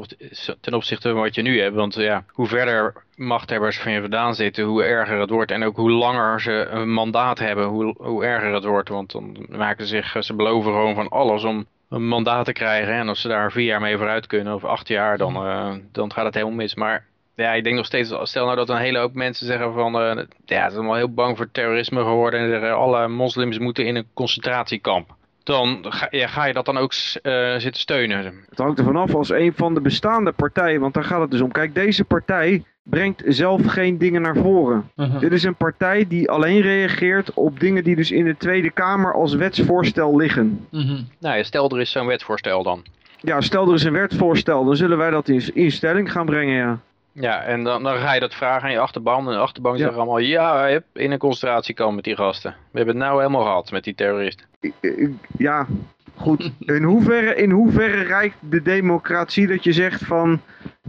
ten opzichte van wat je nu hebt. Want ja, hoe verder machthebbers van je vandaan zitten, hoe erger het wordt. En ook hoe langer ze een mandaat hebben, hoe, hoe erger het wordt. Want dan maken ze zich, ze beloven gewoon van alles om een mandaat te krijgen. En als ze daar vier jaar mee vooruit kunnen, of acht jaar, dan, uh, dan gaat het helemaal mis. Maar ja, ik denk nog steeds, stel nou dat een hele hoop mensen zeggen van, uh, ja, ze zijn wel heel bang voor terrorisme geworden. En zeggen, alle moslims moeten in een concentratiekamp dan ga, ja, ga, je dat dan ook uh, zitten steunen? Het hangt er vanaf als een van de bestaande partijen, want daar gaat het dus om. Kijk, deze partij brengt zelf geen dingen naar voren. Uh -huh. Dit is een partij die alleen reageert op dingen die dus in de Tweede Kamer als wetsvoorstel liggen. Uh -huh. Nou ja, stel er is zo'n wetsvoorstel dan. Ja, stel er is een wetsvoorstel, dan zullen wij dat in, in stelling gaan brengen, ja. Ja, en dan, dan ga je dat vragen aan je achterban. En de achterban ja. zeggen allemaal, ja, in een concentratie komen met die gasten. We hebben het nou helemaal gehad met die terroristen. Ja, goed. In hoeverre, in hoeverre reikt de democratie dat je zegt van,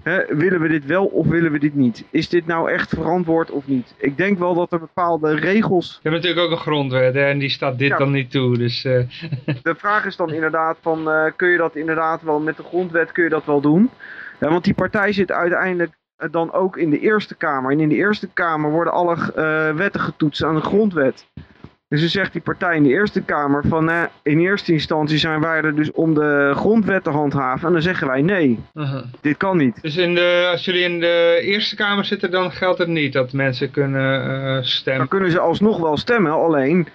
hè, willen we dit wel of willen we dit niet? Is dit nou echt verantwoord of niet? Ik denk wel dat er bepaalde regels... Je hebt natuurlijk ook een grondwet hè, en die staat dit ja. dan niet toe. Dus, uh... De vraag is dan inderdaad van, uh, kun je dat inderdaad wel met de grondwet, kun je dat wel doen? Ja, want die partij zit uiteindelijk dan ook in de Eerste Kamer. En in de Eerste Kamer worden alle uh, wetten getoetst aan de grondwet. Dus dan zegt die partij in de Eerste Kamer van uh, in eerste instantie zijn wij er dus om de grondwet te handhaven. En dan zeggen wij nee, uh -huh. dit kan niet. Dus in de, als jullie in de Eerste Kamer zitten dan geldt het niet dat mensen kunnen uh, stemmen? Dan kunnen ze alsnog wel stemmen, alleen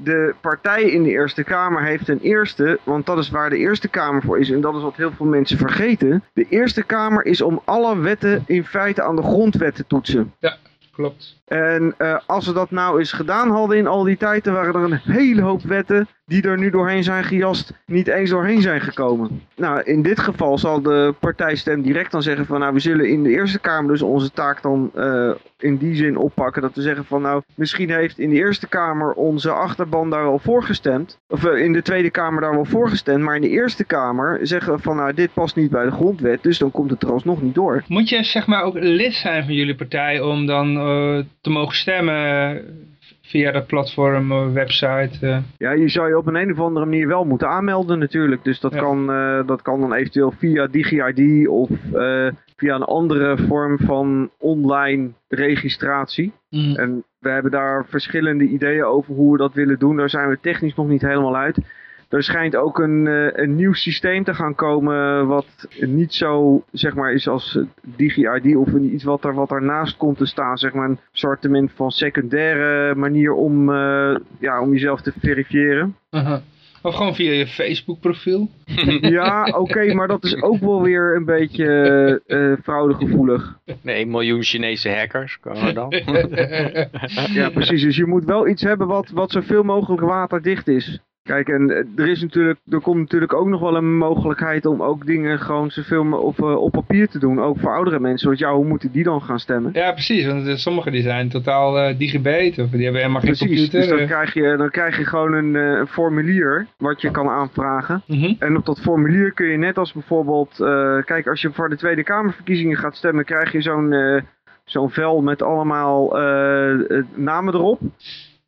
de partij in de Eerste Kamer heeft ten eerste, want dat is waar de Eerste Kamer voor is en dat is wat heel veel mensen vergeten. De Eerste Kamer is om alle wetten in feite aan de grondwet te toetsen. Ja, klopt. En uh, als ze dat nou eens gedaan hadden in al die tijd, dan waren er een hele hoop wetten die er nu doorheen zijn gejast, niet eens doorheen zijn gekomen. Nou, in dit geval zal de partij Stem direct dan zeggen van, nou, we zullen in de Eerste Kamer dus onze taak dan uh, in die zin oppakken. Dat we zeggen van, nou, misschien heeft in de Eerste Kamer onze achterban daar wel voor gestemd. Of uh, in de Tweede Kamer daar wel voor gestemd. Maar in de Eerste Kamer zeggen we van, nou, dit past niet bij de grondwet. Dus dan komt het er alsnog niet door. Moet je zeg maar ook lid zijn van jullie partij om dan te mogen stemmen via dat platform, website? Uh. Ja, je zou je op een, een of andere manier wel moeten aanmelden natuurlijk. Dus dat, ja. kan, uh, dat kan dan eventueel via DigiID of uh, via een andere vorm van online registratie. Mm. En we hebben daar verschillende ideeën over hoe we dat willen doen. Daar zijn we technisch nog niet helemaal uit. Er schijnt ook een, uh, een nieuw systeem te gaan komen wat niet zo zeg maar, is als DigiID of iets wat, er, wat daarnaast komt te staan. Zeg maar een sortiment van secundaire manier om, uh, ja, om jezelf te verifiëren. Uh -huh. Of gewoon via je Facebook profiel. Ja, oké, maar dat is ook wel weer een beetje eh eh, fraudegevoelig. Nee, een miljoen Chinese hackers komen dan. Ja, precies. Dus je moet wel iets hebben wat, wat zoveel mogelijk waterdicht is. Kijk, en eh, er, is natuurlijk, er komt natuurlijk ook nog wel een mogelijkheid om ook dingen gewoon zoveel op, eh, op papier te doen. Ook voor oudere mensen. Want ja, hoe moeten die dan gaan stemmen? Ja, precies. Want sommigen die zijn totaal eh digibet. Of die hebben helemaal geen Precies, computer. dus dan krijg, je, dan krijg je gewoon een, een formulier wat je kan aanvragen. Mhm. En op dat formulier kun je net als bijvoorbeeld, kijk als je voor de Tweede Kamerverkiezingen gaat stemmen, krijg je zo'n zo'n vel met allemaal namen erop.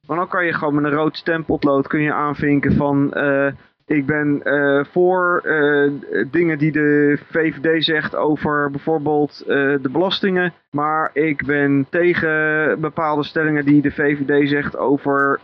Maar dan kan je gewoon met een rood stempotlood kun je aanvinken van eh, ik ben eh, voor eh, dingen die de VVD zegt over bijvoorbeeld de belastingen. Maar ik ben tegen bepaalde stellingen die de VVD zegt over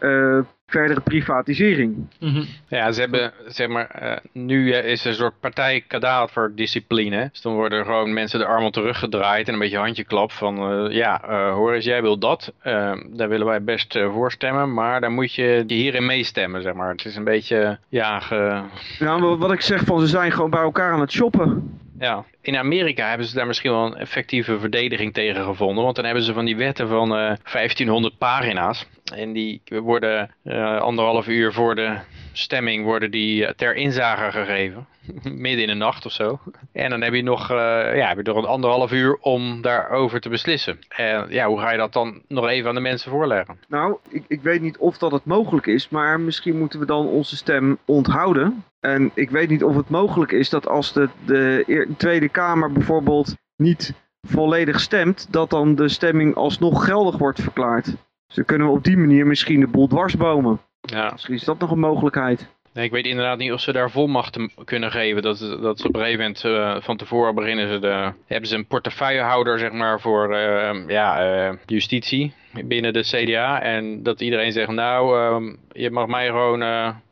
verdere privatisering. Mhm. Ja, ze hebben, zeg maar, eh, nu eh, is er een soort partijkadaverdiscipline. Dus dan worden gewoon mensen de armen teruggedraaid en een beetje handjeklap van, eh, ja, eh, hoor eens, jij wil dat. Eh, daar willen wij best eh, voor stemmen, maar dan moet je hierin meestemmen, zeg maar. Het is een beetje, ja, ge- Nou, wat- wat ik zeg van ze zijn gewoon bij elkaar aan het shoppen. Ja. In Amerika hebben ze daar misschien wel een effectieve verdediging tegen gevonden. Want dan hebben ze van die wetten van eh 1500 pagina's. En die worden eh, anderhalf uur voor de stemming worden die eh, ter inzage gegeven. Midden in de nacht of zo. En dan heb je nog ja, heb je een anderhalf uur om daarover te beslissen. En ja, hoe ga je dat dan nog even aan de mensen voorleggen? Nou, ik, ik weet niet of dat het mogelijk is, maar misschien moeten we dan onze stem onthouden. En ik weet niet of het mogelijk is dat als de, de Tweede Kamer bijvoorbeeld niet volledig stemt, dat dan de stemming alsnog geldig wordt verklaard. Dus dan kunnen we op die manier misschien de boel dwarsbomen. Ja. Misschien is dat nog een mogelijkheid. Nee, ik weet inderdaad niet of ze daar volmachten kunnen geven. Dat, dat ze op een gegeven moment eh, van tevoren beginnen ze de, hebben ze een portefeuillehouder zeg maar voor eh, ja, eh, justitie binnen de CDA. En dat iedereen zegt nou, ehm, je mag mij gewoon,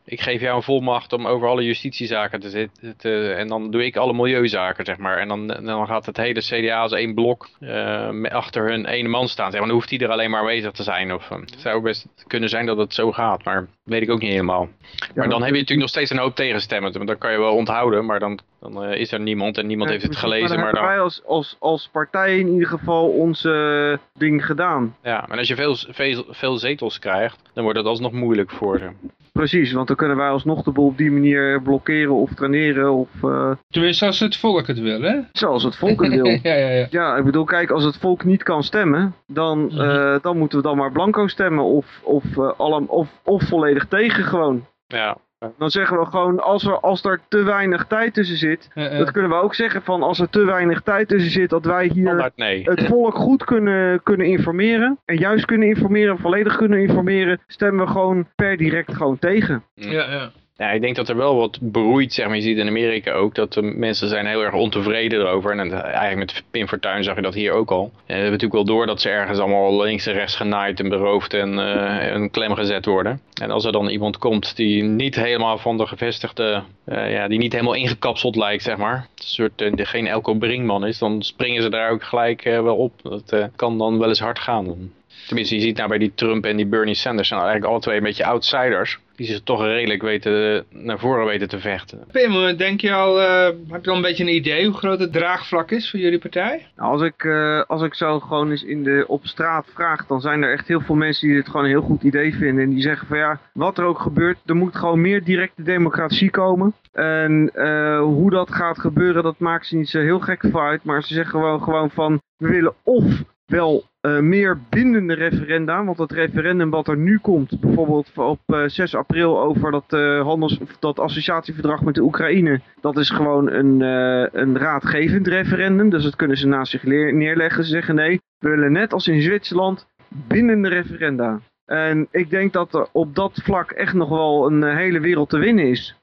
ik geef jou een volmacht om over alle justitiezaken te zitten. te- en dan doe ik alle milieuzaken zeg maar. En dan, dan gaat het hele CDA als één blok eh, achter hun ene man staan. Zeg maar. Dan hoeft hij er alleen maar aanwezig te zijn. Of, eh, het zou best kunnen zijn dat het zo gaat, maar weet ik ook niet helemaal. Maar dan heb je natuurlijk nog steeds een hoop tegenstemmen. Want dan kan je wel onthouden, maar dan, dan eh, is er niemand en niemand Ja, heeft het gelezen. dan Maar hebben dan, wij als, als, als partij in ieder geval onze ding gedaan. ja, en als je veel, veel, veel zetels krijgt, dan wordt het alsnog moeilijk voor ze. Precies, want dan kunnen wij alsnog de boel op die manier blokkeren of traineren of eh, Tenminste, als het volk het wil, hè? zoals het volk het wil. ja, ja, ja. Ja, ik bedoel, kijk, als het volk niet kan stemmen, dan, Mhm. eh, dan moeten we dan maar blanco stemmen of, of, eh, alle, of, of volledig tegen gewoon. Ja, Dan zeggen we gewoon, als er, als er te weinig tijd tussen zit, dat kunnen we ook zeggen van als er te weinig tijd tussen zit, dat wij hier nee. het volk goed kunnen, kunnen informeren. En juist kunnen informeren, volledig kunnen informeren, stemmen we gewoon per direct gewoon tegen. Ja, ja. Ja, ik denk dat er wel wat broeit, zeg maar. Je ziet in Amerika ook dat de mensen zijn heel erg ontevreden erover. En eigenlijk met Pim Fortuyn zag je dat hier ook al. En we hebben natuurlijk wel door dat ze ergens allemaal links en rechts genaaid en beroofd en eh een klem gezet worden. En als er dan iemand komt die niet helemaal van de gevestigde, eh, ja, die niet helemaal ingekapseld lijkt, zeg maar. Een soort, eh, die geen Elko Brinkman is, dan springen ze daar ook gelijk eh, wel op. Dat eh, kan dan wel eens hard gaan. Tenminste, je ziet nou bij die Trump en die Bernie Sanders zijn eigenlijk alle twee een beetje outsiders. Die zich toch redelijk weten, naar voren weten te vechten. Pim, denk je al, eh, heb je al een beetje een idee hoe groot het draagvlak is voor jullie partij? Nou, als ik, eh, als ik zo gewoon eens in de, op straat vraag, dan zijn er echt heel veel mensen die dit gewoon een heel goed idee vinden. En die zeggen van ja, wat er ook gebeurt, er moet gewoon meer directe democratie komen. En eh, hoe dat gaat gebeuren, dat maakt ze niet zo heel gek voor uit. Maar ze zeggen gewoon, gewoon van, we willen of wel eh, meer bindende referenda. Want dat referendum wat er nu komt, bijvoorbeeld op eh, 6 april over dat, eh, handels, of dat associatieverdrag met de Oekraïne. Dat is gewoon een, eh, een raadgevend referendum. Dus dat kunnen ze naast zich neerleggen. Ze zeggen nee, we willen net als in Zwitserland bindende referenda. En ik denk dat er op dat vlak echt nog wel een eh, hele wereld te winnen is.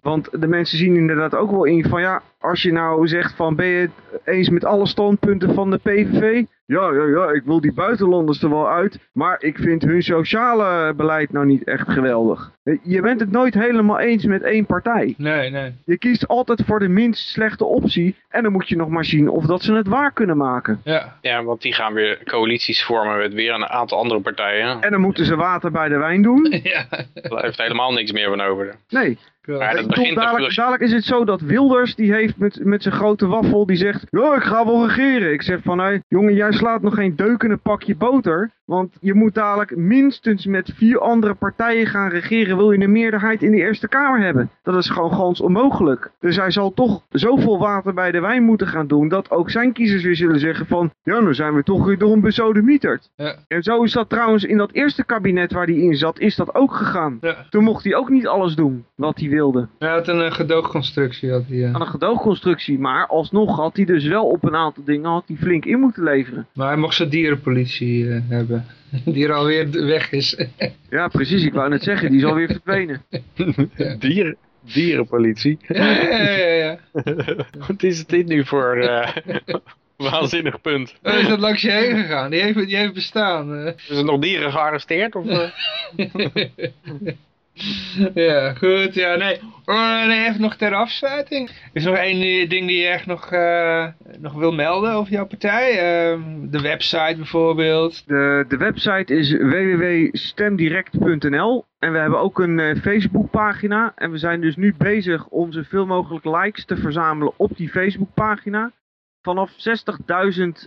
Want de mensen zien inderdaad ook wel in van ja, als je nou zegt van ben je het eens met alle standpunten van de PVV? Ja, ja, ja, ik wil die buitenlanders er wel uit, maar ik vind hun sociale beleid nou niet echt geweldig. Je bent het nooit helemaal eens met één partij. Nee, nee. Je kiest altijd voor de minst slechte optie en dan moet je nog maar zien of dat ze het waar kunnen maken. Ja. Ja, want die gaan weer coalities vormen met weer een aantal andere partijen. En dan moeten ze water bij de wijn doen. ja. Daar heeft helemaal niks meer van over. Nee, Dat bedoel, toch dadelijk, dadelijk is het zo dat Wilders, die heeft met, met zijn grote waffel, die zegt, ja, ik ga wel regeren. Ik zeg van, hé, jongen, jij slaat nog geen deuk in een pakje boter. Want je moet dadelijk minstens met vier andere partijen gaan regeren, wil je een meerderheid in de Eerste Kamer hebben. Dat is gewoon gans onmogelijk. Dus hij zal toch zoveel water bij de wijn moeten gaan doen, dat ook zijn kiezers weer zullen zeggen van, ja, dan zijn we toch weer door een besodemieterd. Ja. En zo is dat trouwens in dat eerste kabinet waar hij in zat, is dat ook gegaan. Ja. Toen mocht hij ook niet alles doen wat hij wilde Hij had een eh, gedoogconstructie. Had hij, een gedoogconstructie. Maar alsnog had hij dus wel op een aantal dingen had hij flink in moeten leveren. Maar hij mocht zijn dierenpolitie eh, hebben. Die er alweer weg is. Ja, precies. Ik wou net zeggen, die is alweer verdwenen. Dieren, dierenpolitie. ja, ja, ja, ja. Wat is dit nu voor eh, waanzinnig punt? Oh, is dat langs je heen gegaan? Die heeft, die heeft bestaan. eh. Is er nog dieren gearresteerd? Of, eh? ja, goed. Ja, nee. Oh, nee, even nog ter afsluiting. Is er nog één ding die je echt nog, eh, nog wil melden over jouw partij? Ehm, de website bijvoorbeeld. De, de website is www.stemdirect.nl en we hebben ook een eh, Facebookpagina. En we zijn dus nu bezig om zoveel mogelijk likes te verzamelen op die Facebookpagina. Vanaf 60.000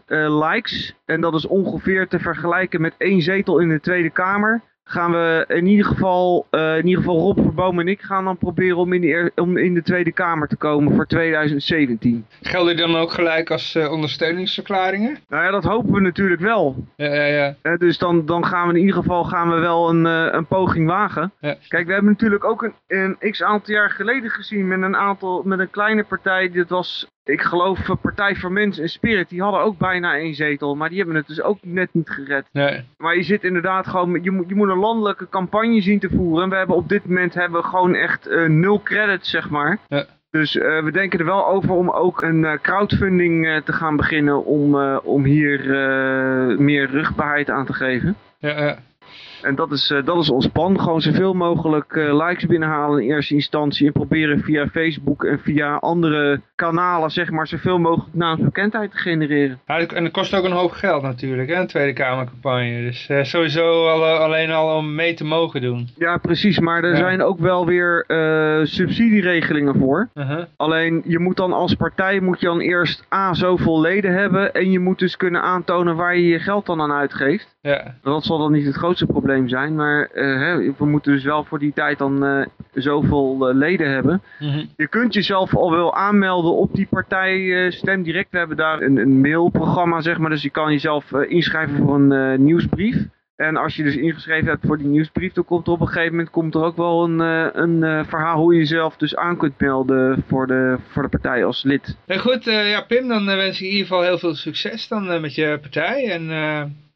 eh, likes, en dat is ongeveer te vergelijken met één zetel in de Tweede Kamer, gaan we in ieder geval, eh, in ieder geval Rob Verboom en ik gaan dan proberen om in, de, om in de Tweede Kamer te komen voor 2017. Gelden die dan ook gelijk als eh, ondersteuningsverklaringen? Nou ja, dat hopen we natuurlijk wel. Ja, ja, ja. Dus dan, dan gaan we in ieder geval gaan we wel een, eh, een poging wagen. Ja. Kijk, we hebben natuurlijk ook een, een x aantal jaar geleden gezien met een aantal, met een kleine partij. Dit was, ik geloof, eh, Partij voor Mens en Spirit. Die hadden ook bijna één zetel, maar die hebben het dus ook net niet gered. Nee. Maar je zit inderdaad gewoon, je moet, je moet een landelijke campagne zien te voeren. En we hebben op dit moment hebben we gewoon echt eh, nul credits, zeg maar. Ja. Dus eh, we denken er wel over om ook een crowdfunding te gaan beginnen om, om hier meer rugbaarheid aan te geven. Ja, ja. En dat is, eh, dat is ons plan. Gewoon zoveel mogelijk eh, likes binnenhalen in eerste instantie. En proberen via Facebook en via andere kanalen, zeg maar, zoveel mogelijk naamsbekendheid te genereren. Ja, en het kost ook een hoop geld natuurlijk, hè, een Tweede Kamercampagne. Dus eh, sowieso al, alleen al om mee te mogen doen. Ja, precies. Maar er Ja. zijn ook wel weer subsidieregelingen voor. Uh-huh. Alleen je moet dan als partij moet je dan eerst A zoveel leden hebben. En je moet dus kunnen aantonen waar je je geld dan aan uitgeeft. Ja, Dat zal dan niet het grootste probleem zijn. Maar eh, hè, we moeten dus wel voor die tijd dan eh, zoveel eh, leden hebben. Mhm. Je kunt jezelf al wel aanmelden op die partij Stem Direct. We hebben daar een, een mailprogramma, zeg maar. Dus je kan jezelf inschrijven voor een nieuwsbrief. En als je dus ingeschreven hebt voor die nieuwsbrief, dan komt er op een gegeven moment komt er ook wel een, een verhaal hoe je jezelf dus aan kunt melden voor de, voor de partij als lid. Goed, ja, Pim, dan wens ik in ieder geval heel veel succes dan met je partij. En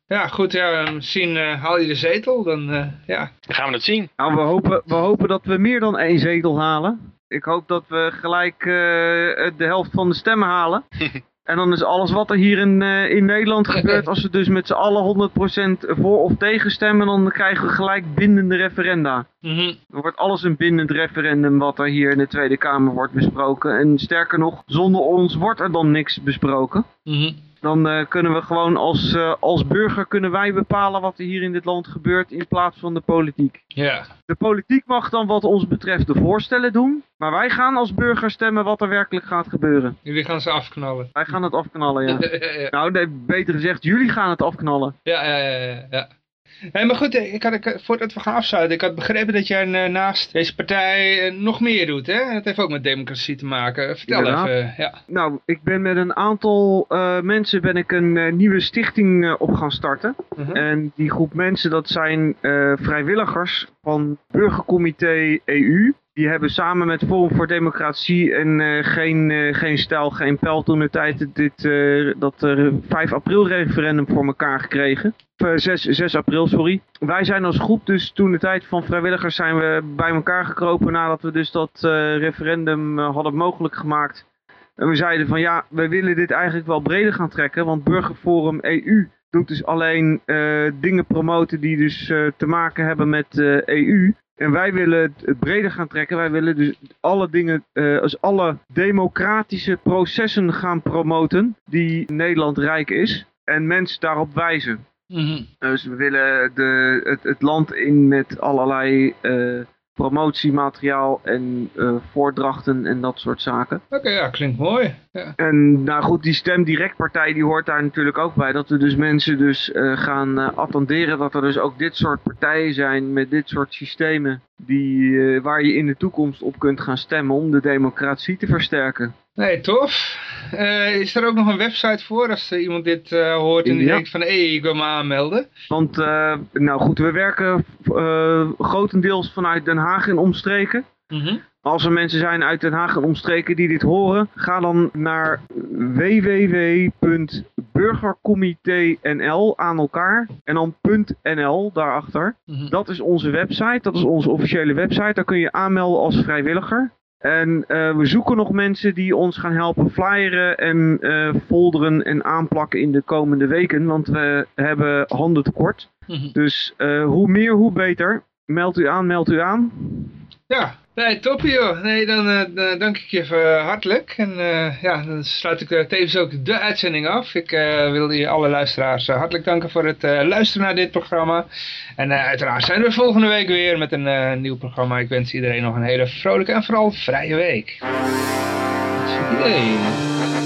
ja, goed, ja, misschien eh, haal je de zetel, dan eh, ja. Dan gaan we het zien. Nou, we hopen, we hopen dat we meer dan één zetel halen. Ik hoop dat we gelijk eh, de helft van de stemmen halen. En dan is alles wat er hier in, eh, in Nederland gebeurt, als we dus met z'n allen 100% voor of tegen stemmen, dan krijgen we gelijk bindende referenda. Mhm. Dan wordt alles een bindend referendum wat er hier in de Tweede Kamer wordt besproken. En sterker nog, zonder ons wordt er dan niks besproken. Mhm. Dan eh, kunnen we gewoon als, eh, als burger kunnen wij bepalen wat er hier in dit land gebeurt in plaats van de politiek. Ja, De politiek mag dan wat ons betreft de voorstellen doen, maar wij gaan als burger stemmen wat er werkelijk gaat gebeuren. jullie gaan ze afknallen. Wij gaan het afknallen, ja. ja, ja, Nou, nee, beter gezegd, jullie gaan het afknallen. ja, ja, ja, ja. Nee, maar goed, ik had, ik, voordat we gaan afsluiten, ik had begrepen dat jij eh, naast deze partij eh, nog meer doet, hè? Dat heeft ook met democratie te maken. Vertel Inderdaad. even, ja. Nou, ik ben met een aantal eh, mensen ben ik een nieuwe stichting op gaan starten. Mhm. En die groep mensen, dat zijn vrijwilligers van Burgercomité EU. Die hebben samen met Forum voor Democratie en eh, geen, eh, geen stijl, geen pijl toen de tijd dit, eh, dat eh, 5 april referendum voor elkaar gekregen. Of, eh, 6, 6 april, sorry. Wij zijn als groep dus toen de tijd van vrijwilligers zijn we bij elkaar gekropen nadat we dus dat referendum hadden mogelijk gemaakt. En we zeiden van ja, wij willen dit eigenlijk wel breder gaan trekken, want Burgerforum EU doet dus alleen uh, dingen promoten die dus uh, te maken hebben met uh, EU. En wij willen het breder gaan trekken. Wij willen dus alle dingen, als alle democratische processen gaan promoten die Nederland rijk is. En mensen daarop wijzen. Mm -hmm. Dus we willen de, het, het land in met allerlei promotiemateriaal en uh, voordrachten en dat soort zaken. Oké, ja, klinkt mooi. Ja. En nou goed, die stemdirectpartij die hoort daar natuurlijk ook bij. Dat we dus mensen dus uh, gaan uh, attenderen dat er dus ook dit soort partijen zijn met dit soort systemen. Die, waar je in de toekomst op kunt gaan stemmen om de democratie te versterken. Nee, tof. Uh, is er ook nog een website voor als uh, iemand dit uh, hoort en die ja. denkt van hé, hey, ik wil me aanmelden? Want, nou goed, we werken grotendeels vanuit Den Haag en omstreken. Mm -hmm. Als er mensen zijn uit Den Haag en omstreken die dit horen, ga dan naar www.burgercomité.nl aan elkaar en dan .nl daarachter. Mm -hmm. Dat is onze website, dat is onze officiële website. Daar kun je aanmelden als vrijwilliger. En uh, we zoeken nog mensen die ons gaan helpen flyeren en uh, folderen en aanplakken in de komende weken. Want we hebben handen tekort. Mm -hmm. Dus uh, hoe meer, hoe beter. Meld u aan, meld u aan. Ja, nee, top joh. Nee, dan, dan dank ik je even hartelijk. En ja, dan sluit ik tevens ook de uitzending af. Ik wil je alle luisteraars hartelijk danken voor het luisteren naar dit programma. En uiteraard zijn we volgende week weer met een nieuw programma. Ik wens iedereen nog een hele vrolijke en vooral vrije week. Dat is idee.